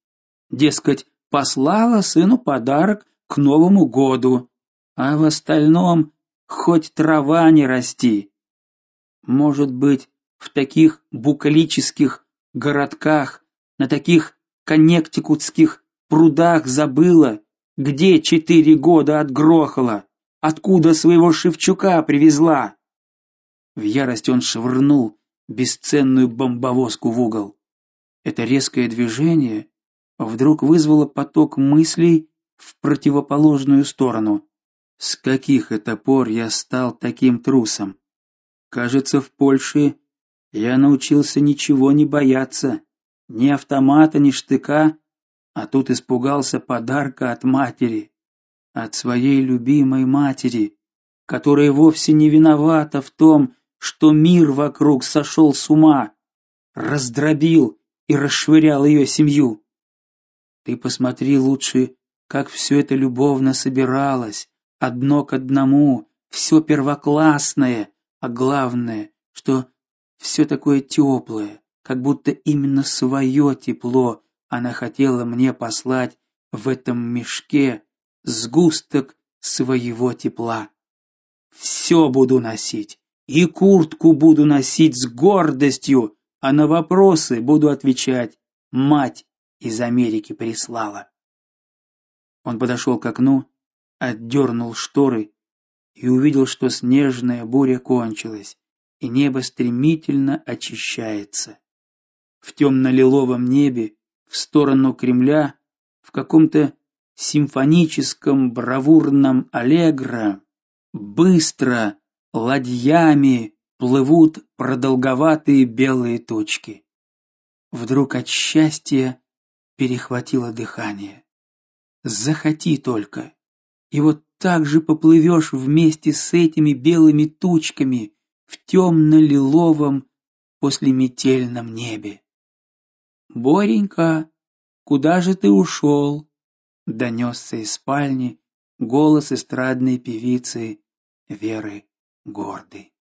Дескать, послала сыну подарок к Новому году, а в остальном хоть трава не расти. Может быть, в таких букалических городках, на таких коннектикутских прудах забыла, где четыре года отгрохала, откуда своего Шевчука привезла. В ярости он швырнул бесценную бомбовозку в угол. Это резкое движение вдруг вызвало поток мыслей в противоположную сторону. С каких это пор я стал таким трусом? Кажется, в Польше я научился ничего не бояться, ни автомата, ни штыка, а тут испугался подарка от матери, от своей любимой матери, которая вовсе не виновата в том, что мир вокруг сошел с ума, раздробил и расшвырял ее семью. Ты посмотри лучше, как все это любовно собиралось, одно к одному, все первоклассное, а главное, что все такое теплое, как будто именно свое тепло она хотела мне послать в этом мешке сгусток своего тепла. Все буду носить, и куртку буду носить с гордостью, а на вопросы буду отвечать: мать из Америки прислала. Он подошел к окну, отдернул шторы и увидел, что снежная буря кончилась и небо стремительно очищается. В темно-лиловом небе, в сторону Кремля, в каком-то симфоническом бравурном аллегро быстро ладьями плывут продолговатые белые точки. Вдруг от счастья перехватило дыхание. Захоти только, и вот так же поплывешь вместе с этими белыми тучками в темно-лиловом послеметельном небе. Боренька, куда же ты ушел?» — донесся из спальни голос эстрадной певицы Веры Гордой.